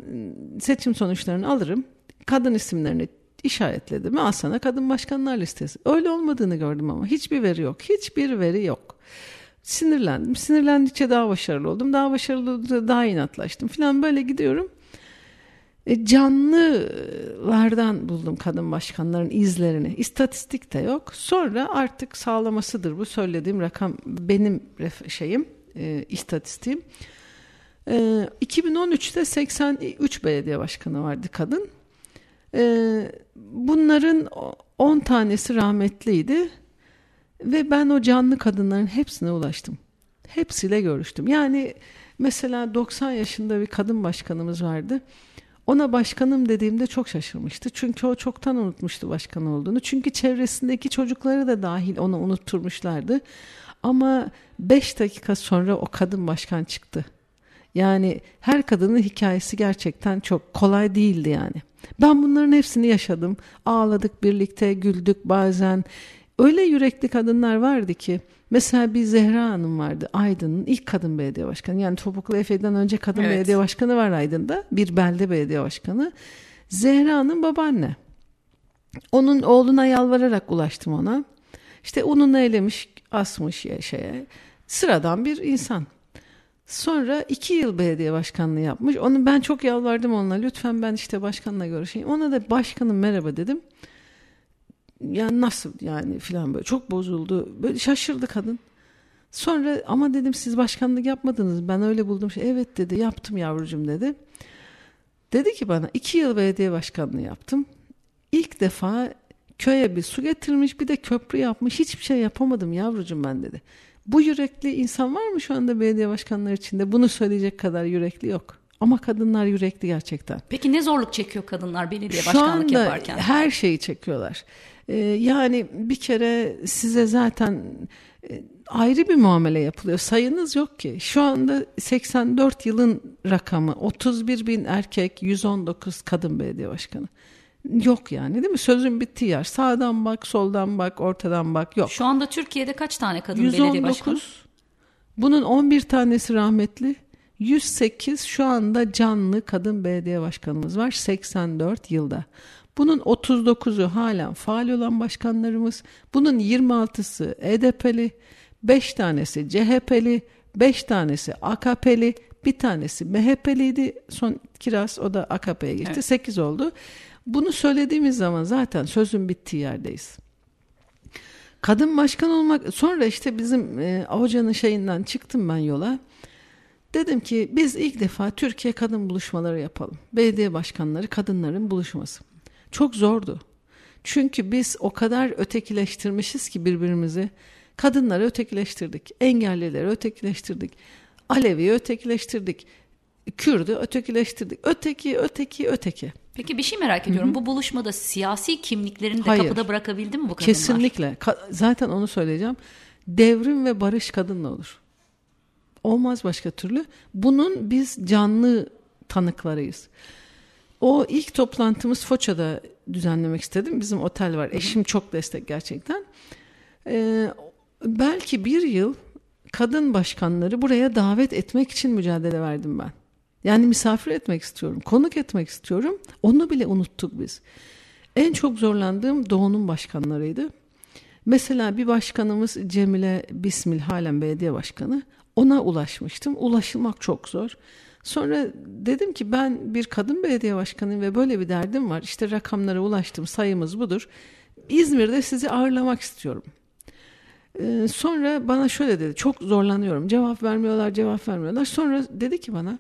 seçim sonuçlarını alırım. Kadın isimlerini işaretledim. Al sana kadın başkanlar listesi. Öyle olmadığını gördüm ama hiçbir veri yok. Hiçbir veri yok. Sinirlendim. Sinirlendikçe daha başarılı oldum. Daha başarılı oldukça daha inatlaştım falan böyle gidiyorum. E, canlılardan buldum kadın başkanların izlerini. İstatistik de yok. Sonra artık sağlamasıdır bu söylediğim rakam benim şeyim, e, istatistiğim. E, 2013'te 83 belediye başkanı vardı kadın. E, bunların 10 tanesi rahmetliydi. Ve ben o canlı kadınların hepsine ulaştım. Hepsiyle görüştüm. Yani mesela 90 yaşında bir kadın başkanımız vardı. Ona başkanım dediğimde çok şaşırmıştı. Çünkü o çoktan unutmuştu başkan olduğunu. Çünkü çevresindeki çocukları da dahil ona unutturmuşlardı. Ama 5 dakika sonra o kadın başkan çıktı. Yani her kadının hikayesi gerçekten çok kolay değildi yani. Ben bunların hepsini yaşadım. Ağladık birlikte, güldük bazen. Öyle yürekli kadınlar vardı ki mesela bir Zehra Hanım vardı Aydın'ın ilk kadın belediye başkanı. Yani Topuklu Efe'den önce kadın evet. belediye başkanı var Aydın'da. Bir belde belediye başkanı. Zehra Hanım babaanne. Onun oğluna yalvararak ulaştım ona. İşte ununu elemiş, asmış şeye. Sıradan bir insan. Sonra iki yıl belediye başkanlığı yapmış. Onu ben çok yalvardım onunla. Lütfen ben işte başkanla görüşeyim. Ona da başkanım merhaba dedim yani nasıl yani filan böyle çok bozuldu. Böyle şaşırdı kadın. Sonra ama dedim siz başkanlık yapmadınız. Ben öyle buldum. Şey, evet dedi yaptım yavrucum dedi. Dedi ki bana iki yıl belediye başkanlığı yaptım. İlk defa köye bir su getirmiş bir de köprü yapmış. Hiçbir şey yapamadım yavrucum ben dedi. Bu yürekli insan var mı şu anda belediye başkanları içinde? Bunu söyleyecek kadar yürekli yok. Ama kadınlar yürekli gerçekten. Peki ne zorluk çekiyor kadınlar belediye Şu başkanlık anda yaparken? her şeyi çekiyorlar. Ee, yani bir kere size zaten e, ayrı bir muamele yapılıyor. Sayınız yok ki. Şu anda 84 yılın rakamı 31 bin erkek 119 kadın belediye başkanı. Yok yani değil mi? Sözün bittiği yer. Sağdan bak, soldan bak, ortadan bak. Yok. Şu anda Türkiye'de kaç tane kadın 119, belediye başkanı? Bunun 11 tanesi rahmetli. 108 şu anda canlı kadın belediye başkanımız var 84 yılda. Bunun 39'u halen faal olan başkanlarımız. Bunun 26'sı EDP'li, 5 tanesi CHP'li, 5 tanesi AKP'li, bir tanesi MHP'liydi. Son kiraz o da AKP'ye geçti. Evet. 8 oldu. Bunu söylediğimiz zaman zaten sözün bittiği yerdeyiz. Kadın başkan olmak sonra işte bizim e, hocanın şeyinden çıktım ben yola. Dedim ki biz ilk defa Türkiye kadın buluşmaları yapalım. Belediye başkanları kadınların buluşması. Çok zordu. Çünkü biz o kadar ötekileştirmişiz ki birbirimizi. Kadınları ötekileştirdik, engellileri ötekileştirdik, Alevi'yi ötekileştirdik, Kürdü ötekileştirdik. Öteki, öteki, öteki. Peki bir şey merak ediyorum. Hı-hı. Bu buluşmada siyasi kimliklerini de Hayır. kapıda bırakabildi mi bu kadınlar? Kesinlikle. Ka- zaten onu söyleyeceğim. Devrim ve barış kadınla olur. Olmaz başka türlü. Bunun biz canlı tanıklarıyız. O ilk toplantımız Foça'da düzenlemek istedim. Bizim otel var. Eşim çok destek gerçekten. Ee, belki bir yıl kadın başkanları buraya davet etmek için mücadele verdim ben. Yani misafir etmek istiyorum, konuk etmek istiyorum. Onu bile unuttuk biz. En çok zorlandığım Doğu'nun başkanlarıydı. Mesela bir başkanımız Cemile Bismil halen belediye başkanı. Ona ulaşmıştım. Ulaşılmak çok zor. Sonra dedim ki ben bir kadın belediye başkanıyım ve böyle bir derdim var. İşte rakamlara ulaştım sayımız budur. İzmir'de sizi ağırlamak istiyorum. Ee, sonra bana şöyle dedi çok zorlanıyorum cevap vermiyorlar cevap vermiyorlar. Sonra dedi ki bana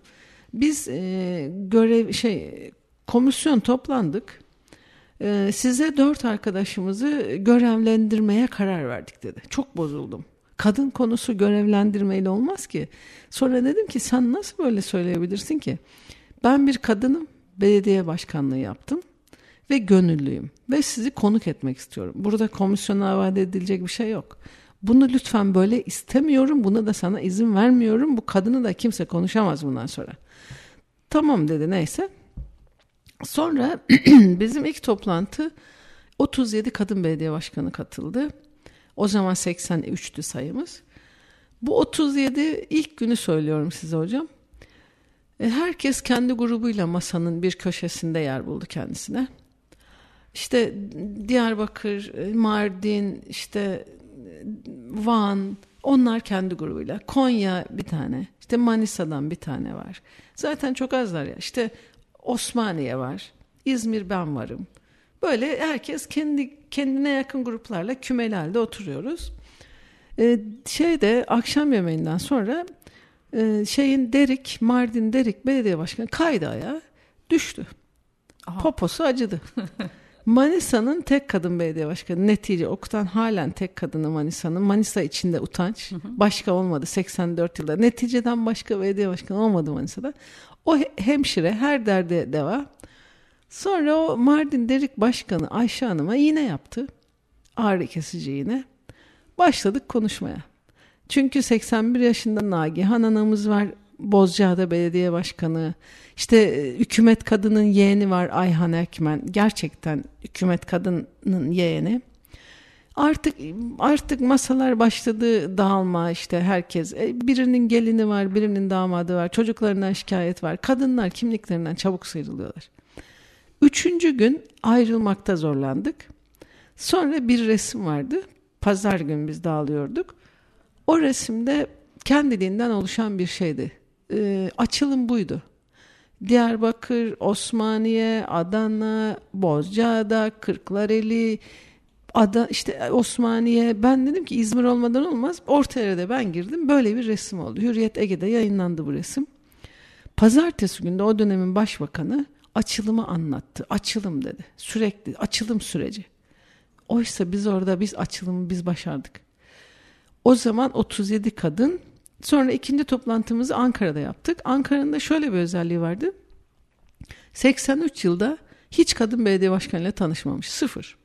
biz e, görev şey komisyon toplandık. E, size dört arkadaşımızı görevlendirmeye karar verdik dedi. Çok bozuldum. Kadın konusu görevlendirmeyle olmaz ki. Sonra dedim ki sen nasıl böyle söyleyebilirsin ki? Ben bir kadınım, belediye başkanlığı yaptım ve gönüllüyüm ve sizi konuk etmek istiyorum. Burada komisyona havale edilecek bir şey yok. Bunu lütfen böyle istemiyorum. Buna da sana izin vermiyorum. Bu kadını da kimse konuşamaz bundan sonra. Tamam dedi neyse. Sonra <clears throat> bizim ilk toplantı 37 kadın belediye başkanı katıldı. O zaman 83'tü sayımız. Bu 37 ilk günü söylüyorum size hocam. E, herkes kendi grubuyla masanın bir köşesinde yer buldu kendisine. İşte Diyarbakır, Mardin, işte Van, onlar kendi grubuyla. Konya bir tane, işte Manisa'dan bir tane var. Zaten çok azlar ya. İşte Osmaniye var, İzmir ben varım. Böyle herkes kendi kendine yakın gruplarla kümeli halde oturuyoruz. Ee, şeyde akşam yemeğinden sonra e, şeyin Derik, Mardin Derik belediye başkanı kaydı ayağa düştü. Aha. Poposu acıdı. <laughs> Manisa'nın tek kadın belediye başkanı netice okutan halen tek kadını Manisa'nın. Manisa içinde utanç. Hı hı. Başka olmadı 84 yılda. Neticeden başka belediye başkanı olmadı Manisa'da. O hemşire her derde deva. Sonra o Mardin Derik Başkanı Ayşe Hanım'a yine yaptı. Ağrı kesici yine. Başladık konuşmaya. Çünkü 81 yaşında Nagihan anamız var. Bozcaada Belediye Başkanı. İşte e, hükümet kadının yeğeni var Ayhan Ekmen. Gerçekten hükümet kadının yeğeni. Artık artık masalar başladı dağılma işte herkes. E, birinin gelini var, birinin damadı var. Çocuklarından şikayet var. Kadınlar kimliklerinden çabuk sıyrılıyorlar. Üçüncü gün ayrılmakta zorlandık. Sonra bir resim vardı. Pazar gün biz dağılıyorduk. O resimde kendiliğinden oluşan bir şeydi. Ee, açılım buydu. Diyarbakır, Osmaniye, Adana, Bozcaada, Kırklareli, Ada işte Osmaniye. Ben dedim ki İzmir olmadan olmaz. Orta yerde ben girdim. Böyle bir resim oldu. Hürriyet Ege'de yayınlandı bu resim. Pazartesi günde o dönemin başbakanı açılımı anlattı. Açılım dedi. Sürekli açılım süreci. Oysa biz orada biz açılımı biz başardık. O zaman 37 kadın sonra ikinci toplantımızı Ankara'da yaptık. Ankara'nın da şöyle bir özelliği vardı. 83 yılda hiç kadın belediye başkanıyla tanışmamış. Sıfır.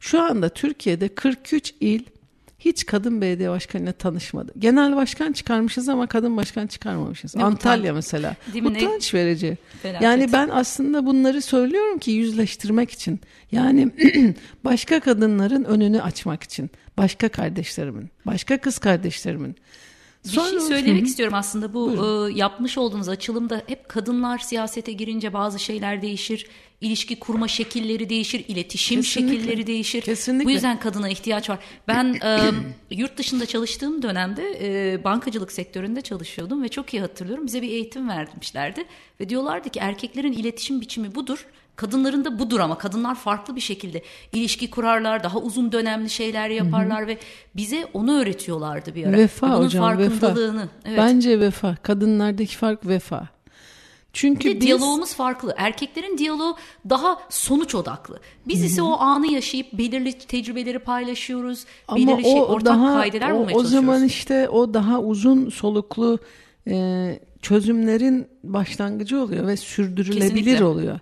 Şu anda Türkiye'de 43 il hiç kadın belediye başkanıyla tanışmadı. Genel başkan çıkarmışız ama kadın başkan çıkarmamışız. Ne Antalya utanç. mesela. Değil Utanç verici. Felaket. Yani ben aslında bunları söylüyorum ki yüzleştirmek için. Yani <clears throat> başka kadınların önünü açmak için. Başka kardeşlerimin, başka kız kardeşlerimin. Bir Sonra, şey söylemek hı. istiyorum aslında. Bu e, yapmış olduğunuz açılımda hep kadınlar siyasete girince bazı şeyler değişir, ilişki kurma şekilleri değişir, iletişim Kesinlikle. şekilleri değişir. Kesinlikle. Bu yüzden kadına ihtiyaç var. Ben <clears throat> e, yurt dışında çalıştığım dönemde e, bankacılık sektöründe çalışıyordum ve çok iyi hatırlıyorum. Bize bir eğitim vermişlerdi ve diyorlardı ki erkeklerin iletişim biçimi budur. Kadınların da budur ama kadınlar farklı bir şekilde ilişki kurarlar, daha uzun dönemli şeyler yaparlar Hı-hı. ve bize onu öğretiyorlardı bir ara. Vefa Bunun hocam, farkındalığını. Vefa. Evet. Bence vefa. Kadınlardaki fark vefa. Çünkü bir biz... diyalogumuz farklı. Erkeklerin diyaloğu daha sonuç odaklı. Biz Hı-hı. ise o anı yaşayıp belirli tecrübeleri paylaşıyoruz. Ama belirli şey, ortak daha, kaideler o, bulmaya O zaman işte o daha uzun soluklu e, çözümlerin başlangıcı oluyor ve sürdürülebilir Kesinlikle. oluyor.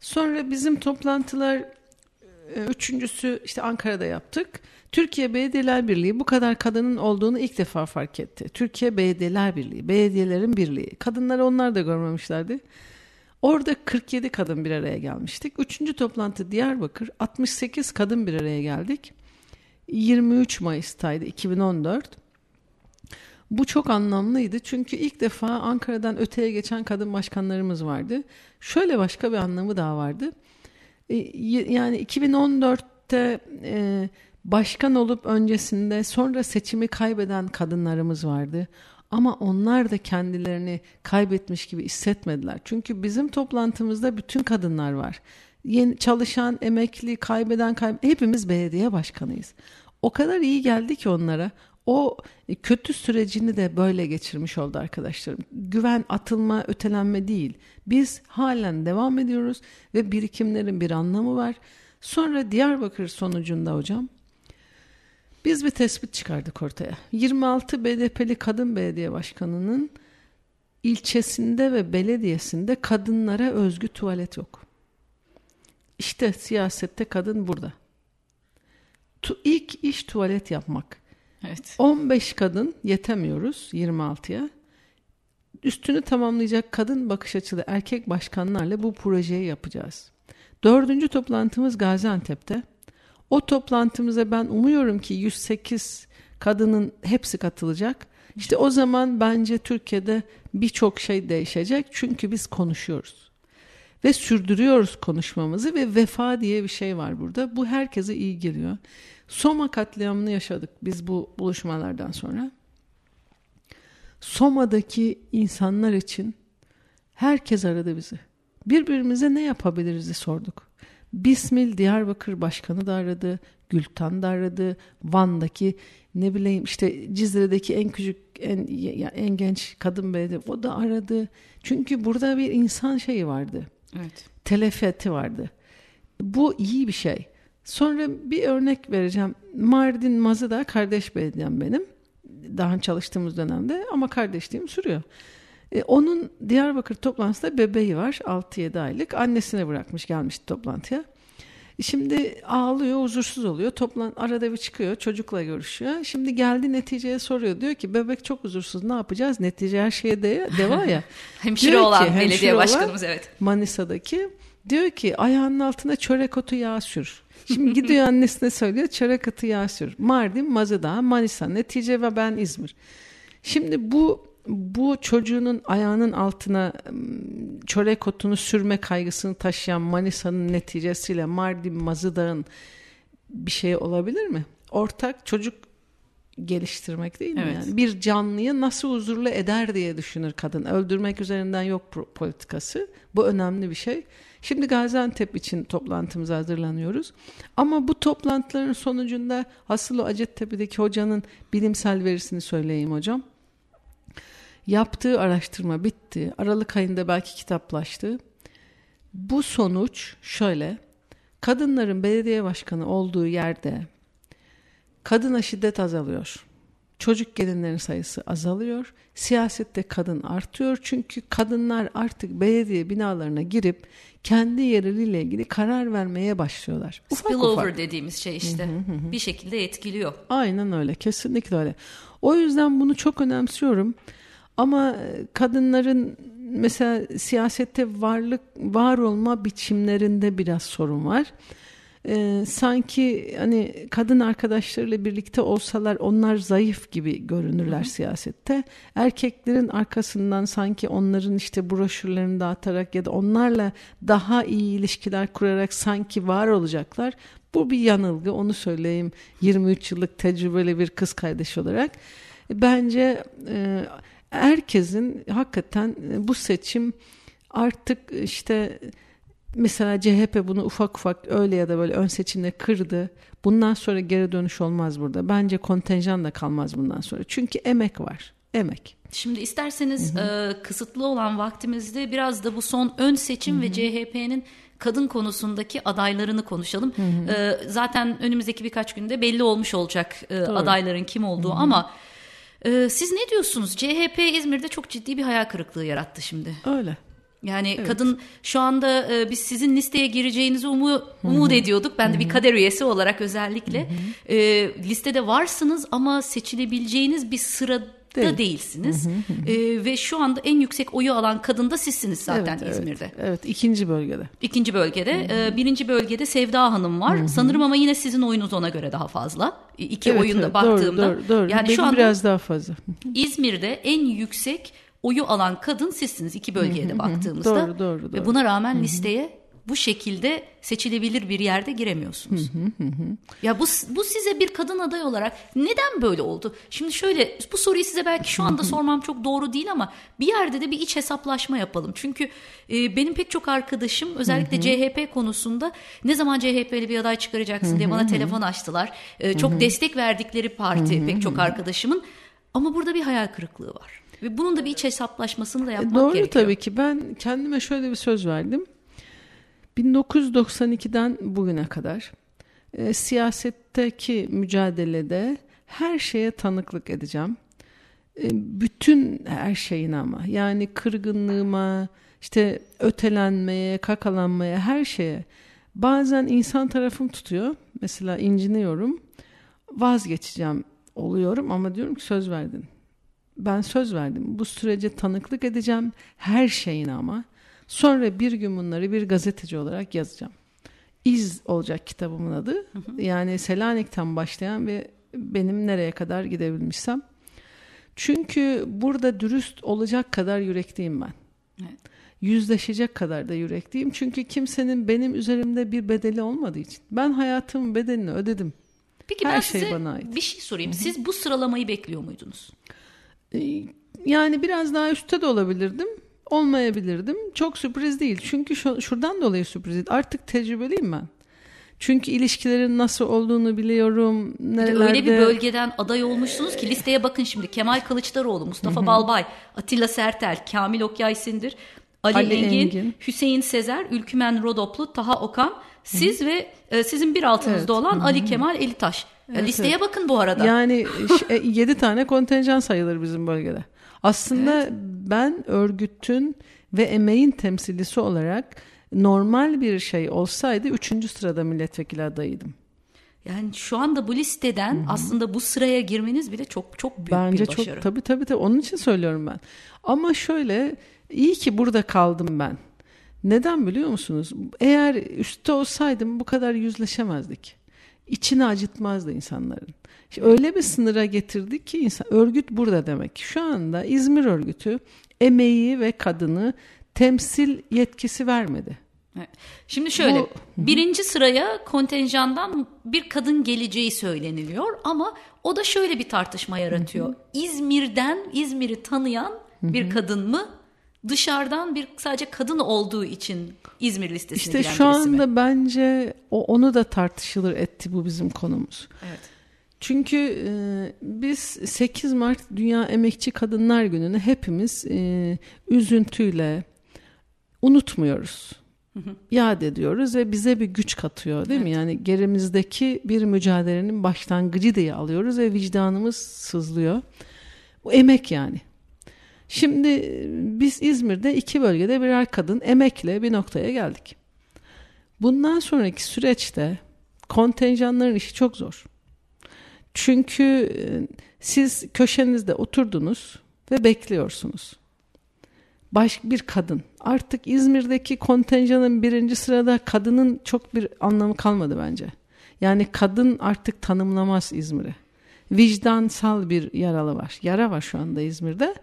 Sonra bizim toplantılar e, üçüncüsü işte Ankara'da yaptık. Türkiye Belediyeler Birliği bu kadar kadının olduğunu ilk defa fark etti. Türkiye Belediyeler Birliği, belediyelerin birliği. Kadınları onlar da görmemişlerdi. Orada 47 kadın bir araya gelmiştik. Üçüncü toplantı Diyarbakır. 68 kadın bir araya geldik. 23 Mayıs'taydı 2014. Bu çok anlamlıydı çünkü ilk defa Ankara'dan öteye geçen kadın başkanlarımız vardı. Şöyle başka bir anlamı daha vardı. E, yani 2014'te e, başkan olup öncesinde sonra seçimi kaybeden kadınlarımız vardı. Ama onlar da kendilerini kaybetmiş gibi hissetmediler. Çünkü bizim toplantımızda bütün kadınlar var. Yeni çalışan, emekli, kaybeden, kaybeden hepimiz belediye başkanıyız. O kadar iyi geldi ki onlara. O kötü sürecini de böyle geçirmiş oldu arkadaşlarım. Güven atılma, ötelenme değil. Biz halen devam ediyoruz ve birikimlerin bir anlamı var. Sonra Diyarbakır sonucunda hocam biz bir tespit çıkardık ortaya. 26 BDP'li kadın belediye başkanının ilçesinde ve belediyesinde kadınlara özgü tuvalet yok. İşte siyasette kadın burada. Tu, ilk iş tuvalet yapmak. Evet. 15 kadın yetemiyoruz 26'ya. Üstünü tamamlayacak kadın bakış açılı erkek başkanlarla bu projeyi yapacağız. Dördüncü toplantımız Gaziantep'te. O toplantımıza ben umuyorum ki 108 kadının hepsi katılacak. İşte o zaman bence Türkiye'de birçok şey değişecek. Çünkü biz konuşuyoruz. Ve sürdürüyoruz konuşmamızı ve vefa diye bir şey var burada. Bu herkese iyi geliyor. Soma katliamını yaşadık biz bu buluşmalardan sonra. Soma'daki insanlar için herkes aradı bizi. Birbirimize ne yapabiliriz sorduk. Bismil Diyarbakır Başkanı da aradı, Gültan da aradı, Van'daki ne bileyim işte Cizre'deki en küçük en, en genç kadın belediye o da aradı. Çünkü burada bir insan şeyi vardı. Evet. Telefeti vardı. Bu iyi bir şey. Sonra bir örnek vereceğim. Mardin Mazıda kardeş belediyem benim. Daha çalıştığımız dönemde ama kardeşliğim sürüyor. E, onun Diyarbakır toplantısında bebeği var 6-7 aylık. Annesine bırakmış gelmişti toplantıya. Şimdi ağlıyor, huzursuz oluyor. Toplan arada bir çıkıyor, çocukla görüşüyor. Şimdi geldi neticeye soruyor. Diyor ki bebek çok huzursuz. Ne yapacağız? Netice her şeye de, deva ya. <laughs> hemşire diyor olan ki, belediye hemşire başkanımız olan, evet. Manisa'daki diyor ki ayağının altına çörek otu yağ sür. Şimdi gidiyor <laughs> annesine söylüyor çörek otu yağ sür. Mardin, Mazıdağ, Manisa. Netice ve ben İzmir. Şimdi bu bu çocuğunun ayağının altına çörek otunu sürme kaygısını taşıyan Manisa'nın neticesiyle Mardin Mazıdağ'ın bir şey olabilir mi? Ortak çocuk geliştirmek değil mi? Evet. Yani bir canlıyı nasıl huzurlu eder diye düşünür kadın. Öldürmek üzerinden yok politikası. Bu önemli bir şey. Şimdi Gaziantep için toplantımıza hazırlanıyoruz. Ama bu toplantıların sonucunda asıl o Hacettepe'deki hocanın bilimsel verisini söyleyeyim hocam. Yaptığı araştırma bitti. Aralık ayında belki kitaplaştı. Bu sonuç şöyle. Kadınların belediye başkanı olduğu yerde kadına şiddet azalıyor. Çocuk gelinlerin sayısı azalıyor. Siyasette kadın artıyor. Çünkü kadınlar artık belediye binalarına girip kendi yerleriyle ilgili karar vermeye başlıyorlar. Spillover dediğimiz şey işte. Hı hı hı. Bir şekilde etkiliyor. Aynen öyle. Kesinlikle öyle. O yüzden bunu çok önemsiyorum. Ama kadınların mesela siyasette varlık var olma biçimlerinde biraz sorun var. Ee, sanki hani kadın arkadaşlarıyla birlikte olsalar onlar zayıf gibi görünürler Hı. siyasette. Erkeklerin arkasından sanki onların işte broşürlerini dağıtarak ya da onlarla daha iyi ilişkiler kurarak sanki var olacaklar. Bu bir yanılgı onu söyleyeyim 23 yıllık tecrübeli bir kız kardeş olarak. Bence e, herkesin hakikaten bu seçim artık işte mesela CHP bunu ufak ufak öyle ya da böyle ön seçimle kırdı. Bundan sonra geri dönüş olmaz burada. Bence kontenjan da kalmaz bundan sonra. Çünkü emek var. Emek. Şimdi isterseniz hı hı. E, kısıtlı olan vaktimizde biraz da bu son ön seçim hı hı. ve CHP'nin kadın konusundaki adaylarını konuşalım. Hı hı. E, zaten önümüzdeki birkaç günde belli olmuş olacak e, adayların kim olduğu hı hı. ama ee, siz ne diyorsunuz? CHP İzmir'de çok ciddi bir hayal kırıklığı yarattı şimdi. Öyle. Yani evet. kadın şu anda e, biz sizin listeye gireceğinizi umu, umut Hı-hı. ediyorduk. Ben de Hı-hı. bir kader üyesi olarak özellikle. E, listede varsınız ama seçilebileceğiniz bir sırada Değil. değilsiniz. Hı hı hı. E, ve şu anda en yüksek oyu alan kadın da sizsiniz zaten evet, İzmir'de. Evet, evet ikinci bölgede. İkinci bölgede. Hı hı. E, birinci bölgede Sevda Hanım var. Hı hı. Sanırım ama yine sizin oyunuz ona göre daha fazla. İki evet, oyunda evet, baktığımda. Doğru, doğru, doğru. Yani Benim şu anda biraz daha fazla. İzmir'de en yüksek oyu alan kadın sizsiniz iki bölgeye de baktığımızda. doğru, doğru, doğru. Ve buna rağmen listeye bu şekilde seçilebilir bir yerde giremiyorsunuz. Ya bu bu size bir kadın aday olarak neden böyle oldu? Şimdi şöyle bu soruyu size belki şu anda <laughs> sormam çok doğru değil ama bir yerde de bir iç hesaplaşma yapalım. Çünkü e, benim pek çok arkadaşım özellikle CHP konusunda ne zaman CHP'li bir aday çıkaracaksın diye bana telefon açtılar. E, çok destek verdikleri parti pek çok arkadaşımın ama burada bir hayal kırıklığı var. Ve bunun da bir iç hesaplaşmasını da yapmak Doğru gerekiyor. tabii ki. Ben kendime şöyle bir söz verdim. 1992'den bugüne kadar e, siyasetteki mücadelede her şeye tanıklık edeceğim. E, bütün her şeyin ama yani kırgınlığıma, işte ötelenmeye, kakalanmaya, her şeye. Bazen insan tarafım tutuyor. Mesela inciniyorum. Vazgeçeceğim oluyorum ama diyorum ki söz verdin. Ben söz verdim. Bu sürece tanıklık edeceğim her şeyin ama. Sonra bir gün bunları bir gazeteci olarak yazacağım. İz olacak kitabımın adı. Hı hı. Yani Selanik'ten başlayan ve benim nereye kadar gidebilmişsem. Çünkü burada dürüst olacak kadar yürekliyim ben. Evet. Yüzleşecek kadar da yürekliyim. Çünkü kimsenin benim üzerimde bir bedeli olmadığı için. Ben hayatımın bedelini ödedim. Peki Her ben şey size bana ait. bir şey sorayım. Hı-hı. Siz bu sıralamayı bekliyor muydunuz? Ee, yani biraz daha üstte de olabilirdim olmayabilirdim. Çok sürpriz değil. Çünkü şu, şuradan dolayı sürpriz değil. Artık tecrübeliyim ben. Çünkü ilişkilerin nasıl olduğunu biliyorum. Nerelerde... Öyle bir bölgeden aday olmuşsunuz ki listeye bakın şimdi. Kemal Kılıçdaroğlu, Mustafa Balbay, Atilla Sertel, Kamil Okyay Sindir, Ali, Ali Engin, Engin, Hüseyin Sezer, Ülkümen Rodoplu, Taha Okan, siz ve e, sizin bir altınızda evet. olan. Ali Kemal Elitaş. Evet, listeye evet. bakın bu arada. Yani 7 tane kontenjan sayılır bizim bölgede. Aslında evet. ben örgütün ve emeğin temsilcisi olarak normal bir şey olsaydı üçüncü sırada milletvekili adayıydım. Yani şu anda bu listeden Hı-hı. aslında bu sıraya girmeniz bile çok çok büyük Bence bir başarı. Bence çok tabii tabii tabii onun için söylüyorum ben. Ama şöyle iyi ki burada kaldım ben. Neden biliyor musunuz? Eğer üstte olsaydım bu kadar yüzleşemezdik. İçini acıtmazdı insanların. İşte öyle bir sınıra getirdik ki insan örgüt burada demek. Şu anda İzmir örgütü emeği ve kadını temsil yetkisi vermedi. Şimdi şöyle Bu, birinci sıraya kontenjandan bir kadın geleceği söyleniliyor ama o da şöyle bir tartışma yaratıyor. İzmir'den İzmir'i tanıyan bir kadın mı dışarıdan bir sadece kadın olduğu için İzmir listesine İşte şu anda mi? bence o onu da tartışılır etti bu bizim konumuz. Evet. Çünkü e, biz 8 Mart Dünya Emekçi Kadınlar Günü'nü hepimiz e, üzüntüyle unutmuyoruz. Hı hı. Yad ediyoruz ve bize bir güç katıyor değil evet. mi? Yani gerimizdeki bir mücadelenin başlangıcı diye alıyoruz ve vicdanımız sızlıyor. Bu emek yani. Şimdi e, biz İzmir'de iki bölgede birer kadın emekle bir noktaya geldik. Bundan sonraki süreçte kontenjanların işi çok zor. Çünkü e, siz köşenizde oturdunuz ve bekliyorsunuz. Baş bir kadın. Artık İzmir'deki kontenjanın birinci sırada kadının çok bir anlamı kalmadı bence. Yani kadın artık tanımlamaz İzmir'i. Vicdansal bir yaralı var. Yara var şu anda İzmir'de.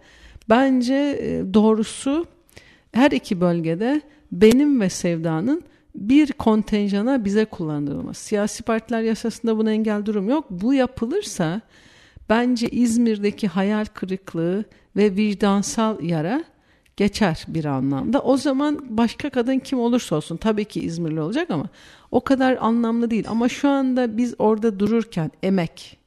Bence e, doğrusu her iki bölgede benim ve Sevda'nın bir kontenjana bize kullandırılması. Siyasi partiler yasasında buna engel durum yok. Bu yapılırsa bence İzmir'deki hayal kırıklığı ve vicdansal yara geçer bir anlamda. O zaman başka kadın kim olursa olsun tabii ki İzmirli olacak ama o kadar anlamlı değil. Ama şu anda biz orada dururken emek,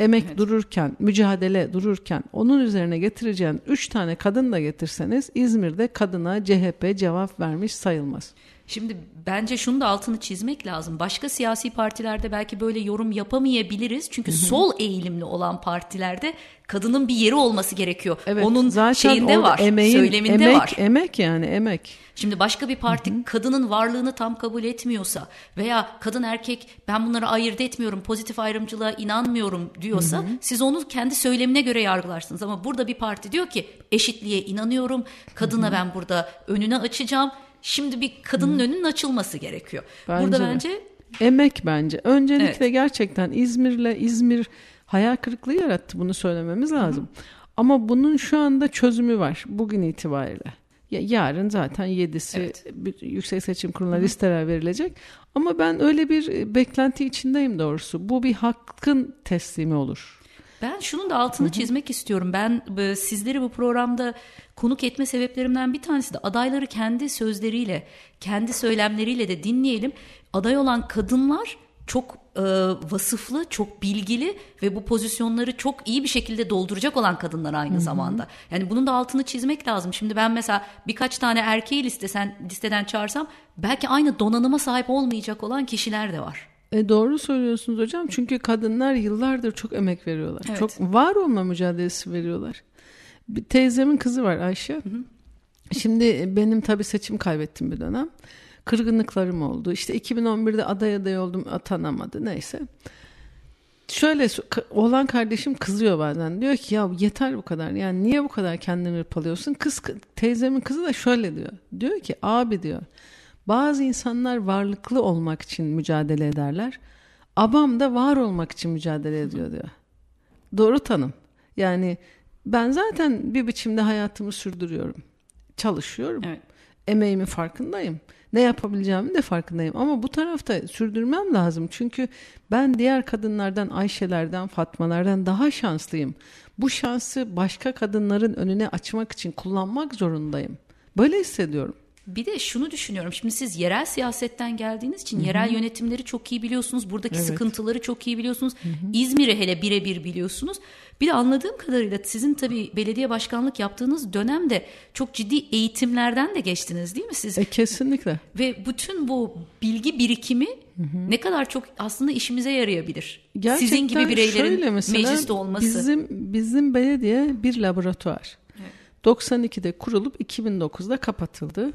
emek evet. dururken, mücadele dururken onun üzerine getireceğin üç tane kadın da getirseniz İzmir'de kadına CHP cevap vermiş sayılmaz. Şimdi bence şunu da altını çizmek lazım. Başka siyasi partilerde belki böyle yorum yapamayabiliriz. Çünkü sol eğilimli olan partilerde kadının bir yeri olması gerekiyor. Evet, Onun zaten şeyinde var, emeğin, söyleminde emek, var. Emek yani emek. Şimdi başka bir parti Hı-hı. kadının varlığını tam kabul etmiyorsa veya kadın erkek ben bunları ayırt etmiyorum, pozitif ayrımcılığa inanmıyorum diyorsa Hı-hı. siz onu kendi söylemine göre yargılarsınız. Ama burada bir parti diyor ki eşitliğe inanıyorum, kadına Hı-hı. ben burada önünü açacağım Şimdi bir kadının Hı. önünün açılması gerekiyor. Bence Burada bence emek bence. Öncelikle evet. gerçekten İzmir'le İzmir hayal kırıklığı yarattı bunu söylememiz lazım. Hı. Ama bunun şu anda çözümü var bugün itibariyle. Ya yarın zaten yedisi evet. Yüksek Seçim Kurulu'na listeler verilecek. Ama ben öyle bir e, beklenti içindeyim doğrusu. Bu bir hakkın teslimi olur. Ben şunun da altını Hı-hı. çizmek istiyorum. Ben sizleri bu programda konuk etme sebeplerimden bir tanesi de adayları kendi sözleriyle, kendi söylemleriyle de dinleyelim. Aday olan kadınlar çok e, vasıflı, çok bilgili ve bu pozisyonları çok iyi bir şekilde dolduracak olan kadınlar aynı Hı-hı. zamanda. Yani bunun da altını çizmek lazım. Şimdi ben mesela birkaç tane erkeği listesen, listeden çağırsam belki aynı donanıma sahip olmayacak olan kişiler de var. E doğru söylüyorsunuz hocam. Çünkü kadınlar yıllardır çok emek veriyorlar. Evet. Çok var olma mücadelesi veriyorlar. Bir teyzemin kızı var Ayşe. Hı hı. Şimdi benim tabii seçim kaybettim bir dönem kırgınlıklarım oldu. İşte 2011'de aday aday oldum atanamadı neyse. Şöyle olan kardeşim kızıyor bazen. Diyor ki ya yeter bu kadar. Yani niye bu kadar kendini hırpalıyorsun? Kız teyzemin kızı da şöyle diyor. Diyor ki abi diyor. Bazı insanlar varlıklı olmak için mücadele ederler. Abam da var olmak için mücadele ediyor diyor. Doğru tanım. Yani ben zaten bir biçimde hayatımı sürdürüyorum. Çalışıyorum. Evet. Emeğimin farkındayım ne yapabileceğimin de farkındayım. Ama bu tarafta sürdürmem lazım. Çünkü ben diğer kadınlardan, Ayşelerden, Fatmalardan daha şanslıyım. Bu şansı başka kadınların önüne açmak için kullanmak zorundayım. Böyle hissediyorum. Bir de şunu düşünüyorum. Şimdi siz yerel siyasetten geldiğiniz için Hı-hı. yerel yönetimleri çok iyi biliyorsunuz. Buradaki evet. sıkıntıları çok iyi biliyorsunuz. İzmir'i hele birebir biliyorsunuz. Bir de anladığım kadarıyla sizin tabii belediye başkanlık yaptığınız dönemde çok ciddi eğitimlerden de geçtiniz değil mi siz? E, kesinlikle. Ve bütün bu bilgi birikimi Hı-hı. ne kadar çok aslında işimize yarayabilir. Gerçekten Sizin gibi bireylerin mesela, mecliste olması. Bizim bizim belediye bir laboratuvar. Evet. 92'de kurulup 2009'da kapatıldı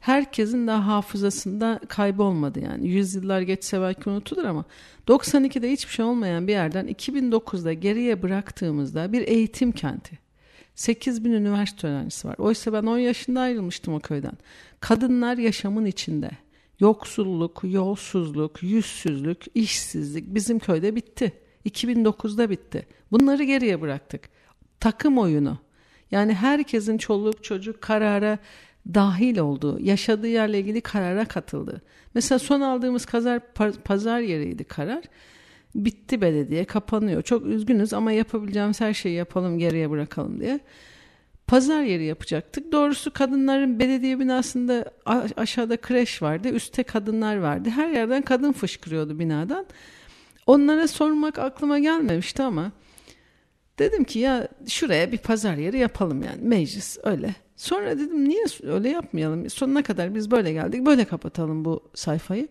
herkesin de hafızasında kaybolmadı yani. Yüzyıllar geçse belki unutulur ama 92'de hiçbir şey olmayan bir yerden 2009'da geriye bıraktığımızda bir eğitim kenti. 8 bin üniversite öğrencisi var. Oysa ben 10 yaşında ayrılmıştım o köyden. Kadınlar yaşamın içinde. Yoksulluk, yolsuzluk, yüzsüzlük, işsizlik bizim köyde bitti. 2009'da bitti. Bunları geriye bıraktık. Takım oyunu. Yani herkesin çoluk çocuk karara dahil oldu. Yaşadığı yerle ilgili karara katıldı. Mesela son aldığımız kazar, pazar yeriydi karar. Bitti belediye kapanıyor. Çok üzgünüz ama yapabileceğimiz her şeyi yapalım geriye bırakalım diye. Pazar yeri yapacaktık. Doğrusu kadınların belediye binasında aşağıda kreş vardı. Üstte kadınlar vardı. Her yerden kadın fışkırıyordu binadan. Onlara sormak aklıma gelmemişti ama dedim ki ya şuraya bir pazar yeri yapalım yani meclis öyle Sonra dedim niye öyle yapmayalım? Sonuna kadar biz böyle geldik. Böyle kapatalım bu sayfayı.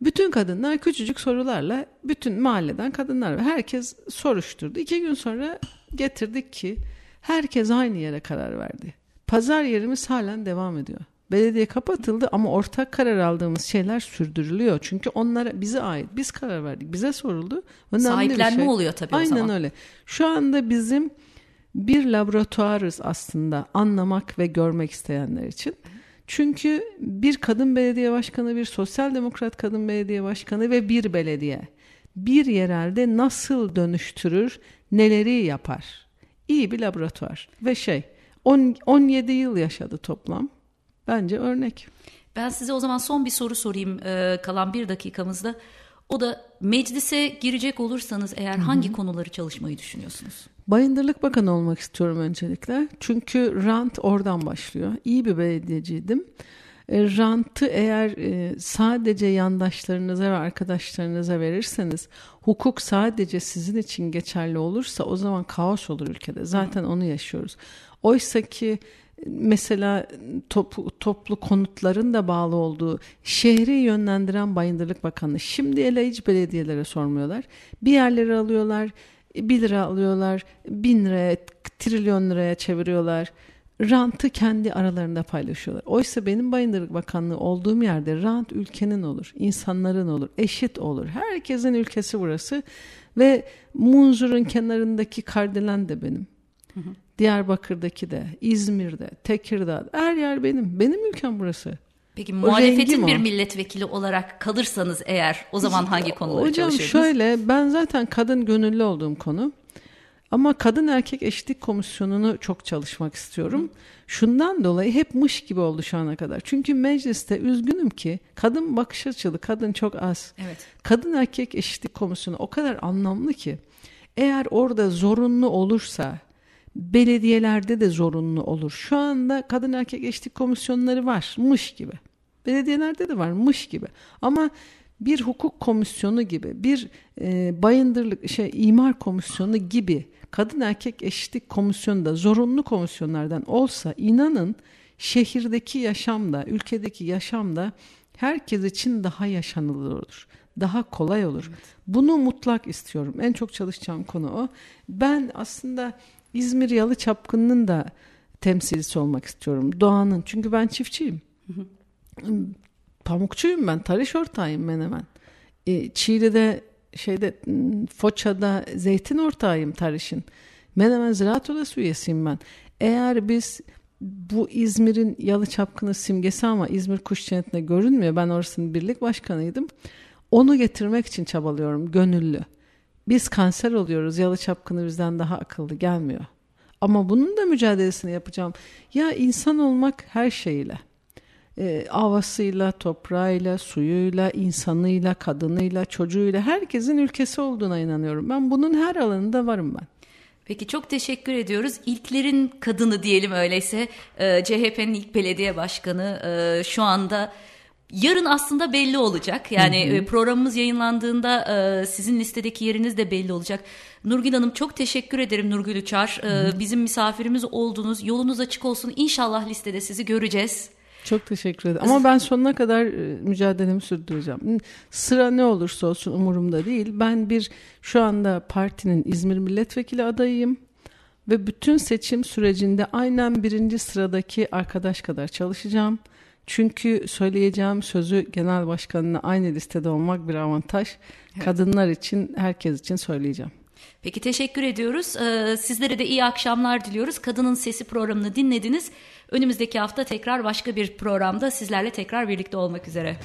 Bütün kadınlar küçücük sorularla bütün mahalleden kadınlar ve herkes soruşturdu. İki gün sonra getirdik ki herkes aynı yere karar verdi. Pazar yerimiz halen devam ediyor. Belediye kapatıldı ama ortak karar aldığımız şeyler sürdürülüyor. Çünkü onlara bize ait. Biz karar verdik. Bize soruldu. Önemli Sahiplenme şey. oluyor tabii Aynen o zaman. Aynen öyle. Şu anda bizim bir laboratuvarız aslında anlamak ve görmek isteyenler için. Çünkü bir kadın belediye başkanı, bir sosyal demokrat kadın belediye başkanı ve bir belediye bir yerelde nasıl dönüştürür, neleri yapar? İyi bir laboratuvar ve şey 10, 17 yıl yaşadı toplam. Bence örnek. Ben size o zaman son bir soru sorayım e, kalan bir dakikamızda. O da meclise girecek olursanız eğer Hı-hı. hangi konuları çalışmayı düşünüyorsunuz? Bayındırlık Bakanı olmak istiyorum öncelikle. Çünkü rant oradan başlıyor. İyi bir belediyeciydim. E, rantı eğer e, sadece yandaşlarınıza ve arkadaşlarınıza verirseniz, hukuk sadece sizin için geçerli olursa o zaman kaos olur ülkede. Zaten onu yaşıyoruz. Oysa ki mesela toplu, toplu konutların da bağlı olduğu şehri yönlendiren Bayındırlık Bakanı şimdi ele hiç belediyelere sormuyorlar. Bir yerleri alıyorlar, 1 lira alıyorlar, 1000 liraya, trilyon liraya çeviriyorlar. Rantı kendi aralarında paylaşıyorlar. Oysa benim Bayındırlık Bakanlığı olduğum yerde rant ülkenin olur, insanların olur, eşit olur. Herkesin ülkesi burası ve Munzur'un kenarındaki Kardelen de benim. Hı hı. Diyarbakır'daki de, İzmir'de, Tekirdağ, her yer benim. Benim ülkem burası. Peki muhalefetin bir milletvekili olarak kalırsanız eğer o zaman hangi konuları Hocam çalışırdınız? şöyle ben zaten kadın gönüllü olduğum konu. Ama kadın erkek eşitlik komisyonunu çok çalışmak istiyorum. Hı. Şundan dolayı hep mış gibi oldu şu ana kadar. Çünkü mecliste üzgünüm ki kadın bakış açılı, kadın çok az. Evet. Kadın erkek eşitlik komisyonu o kadar anlamlı ki eğer orada zorunlu olursa belediyelerde de zorunlu olur. Şu anda kadın erkek eşitlik komisyonları var, mış gibi. Belediyelerde de var, mış gibi. Ama bir hukuk komisyonu gibi, bir e, bayındırlık şey imar komisyonu gibi kadın erkek eşitlik komisyonu da zorunlu komisyonlardan olsa inanın şehirdeki yaşamda, ülkedeki yaşamda herkes için daha yaşanılır olur. Daha kolay olur. Evet. Bunu mutlak istiyorum. En çok çalışacağım konu o. Ben aslında İzmir Yalı Çapkını'nın da temsilcisi olmak istiyorum. Doğanın. Çünkü ben çiftçiyim. Hı hı. Pamukçuyum ben. Tarış ortağıyım ben hemen. E, Çiğli'de şeyde Foça'da zeytin ortağıyım Tarış'ın. Menemen Ziraat Odası üyesiyim ben. Eğer biz bu İzmir'in yalı çapkını simgesi ama İzmir Kuş Cenneti'nde görünmüyor. Ben orasının birlik başkanıydım. Onu getirmek için çabalıyorum gönüllü. Biz kanser oluyoruz. Yalı çapkını bizden daha akıllı gelmiyor. Ama bunun da mücadelesini yapacağım. Ya insan olmak her şeyle e, havasıyla, toprağıyla, suyuyla, insanıyla, kadınıyla, çocuğuyla herkesin ülkesi olduğuna inanıyorum. Ben bunun her alanında varım ben. Peki çok teşekkür ediyoruz. İlklerin kadını diyelim öyleyse. E, CHP'nin ilk belediye başkanı e, şu anda yarın aslında belli olacak. Yani hı hı. E, programımız yayınlandığında e, sizin listedeki yeriniz de belli olacak. Nurgül Hanım çok teşekkür ederim Nurgül Uçar. E, bizim misafirimiz oldunuz. Yolunuz açık olsun. İnşallah listede sizi göreceğiz. Çok teşekkür ederim. Ama ben sonuna kadar e, mücadelemi sürdüreceğim. Sıra ne olursa olsun umurumda değil. Ben bir şu anda partinin İzmir milletvekili adayıyım. Ve bütün seçim sürecinde aynen birinci sıradaki arkadaş kadar çalışacağım. Çünkü söyleyeceğim sözü genel başkanına aynı listede olmak bir avantaj. Evet. Kadınlar için, herkes için söyleyeceğim. Peki teşekkür ediyoruz. Ee, sizlere de iyi akşamlar diliyoruz. Kadının Sesi programını dinlediniz. Önümüzdeki hafta tekrar başka bir programda sizlerle tekrar birlikte olmak üzere.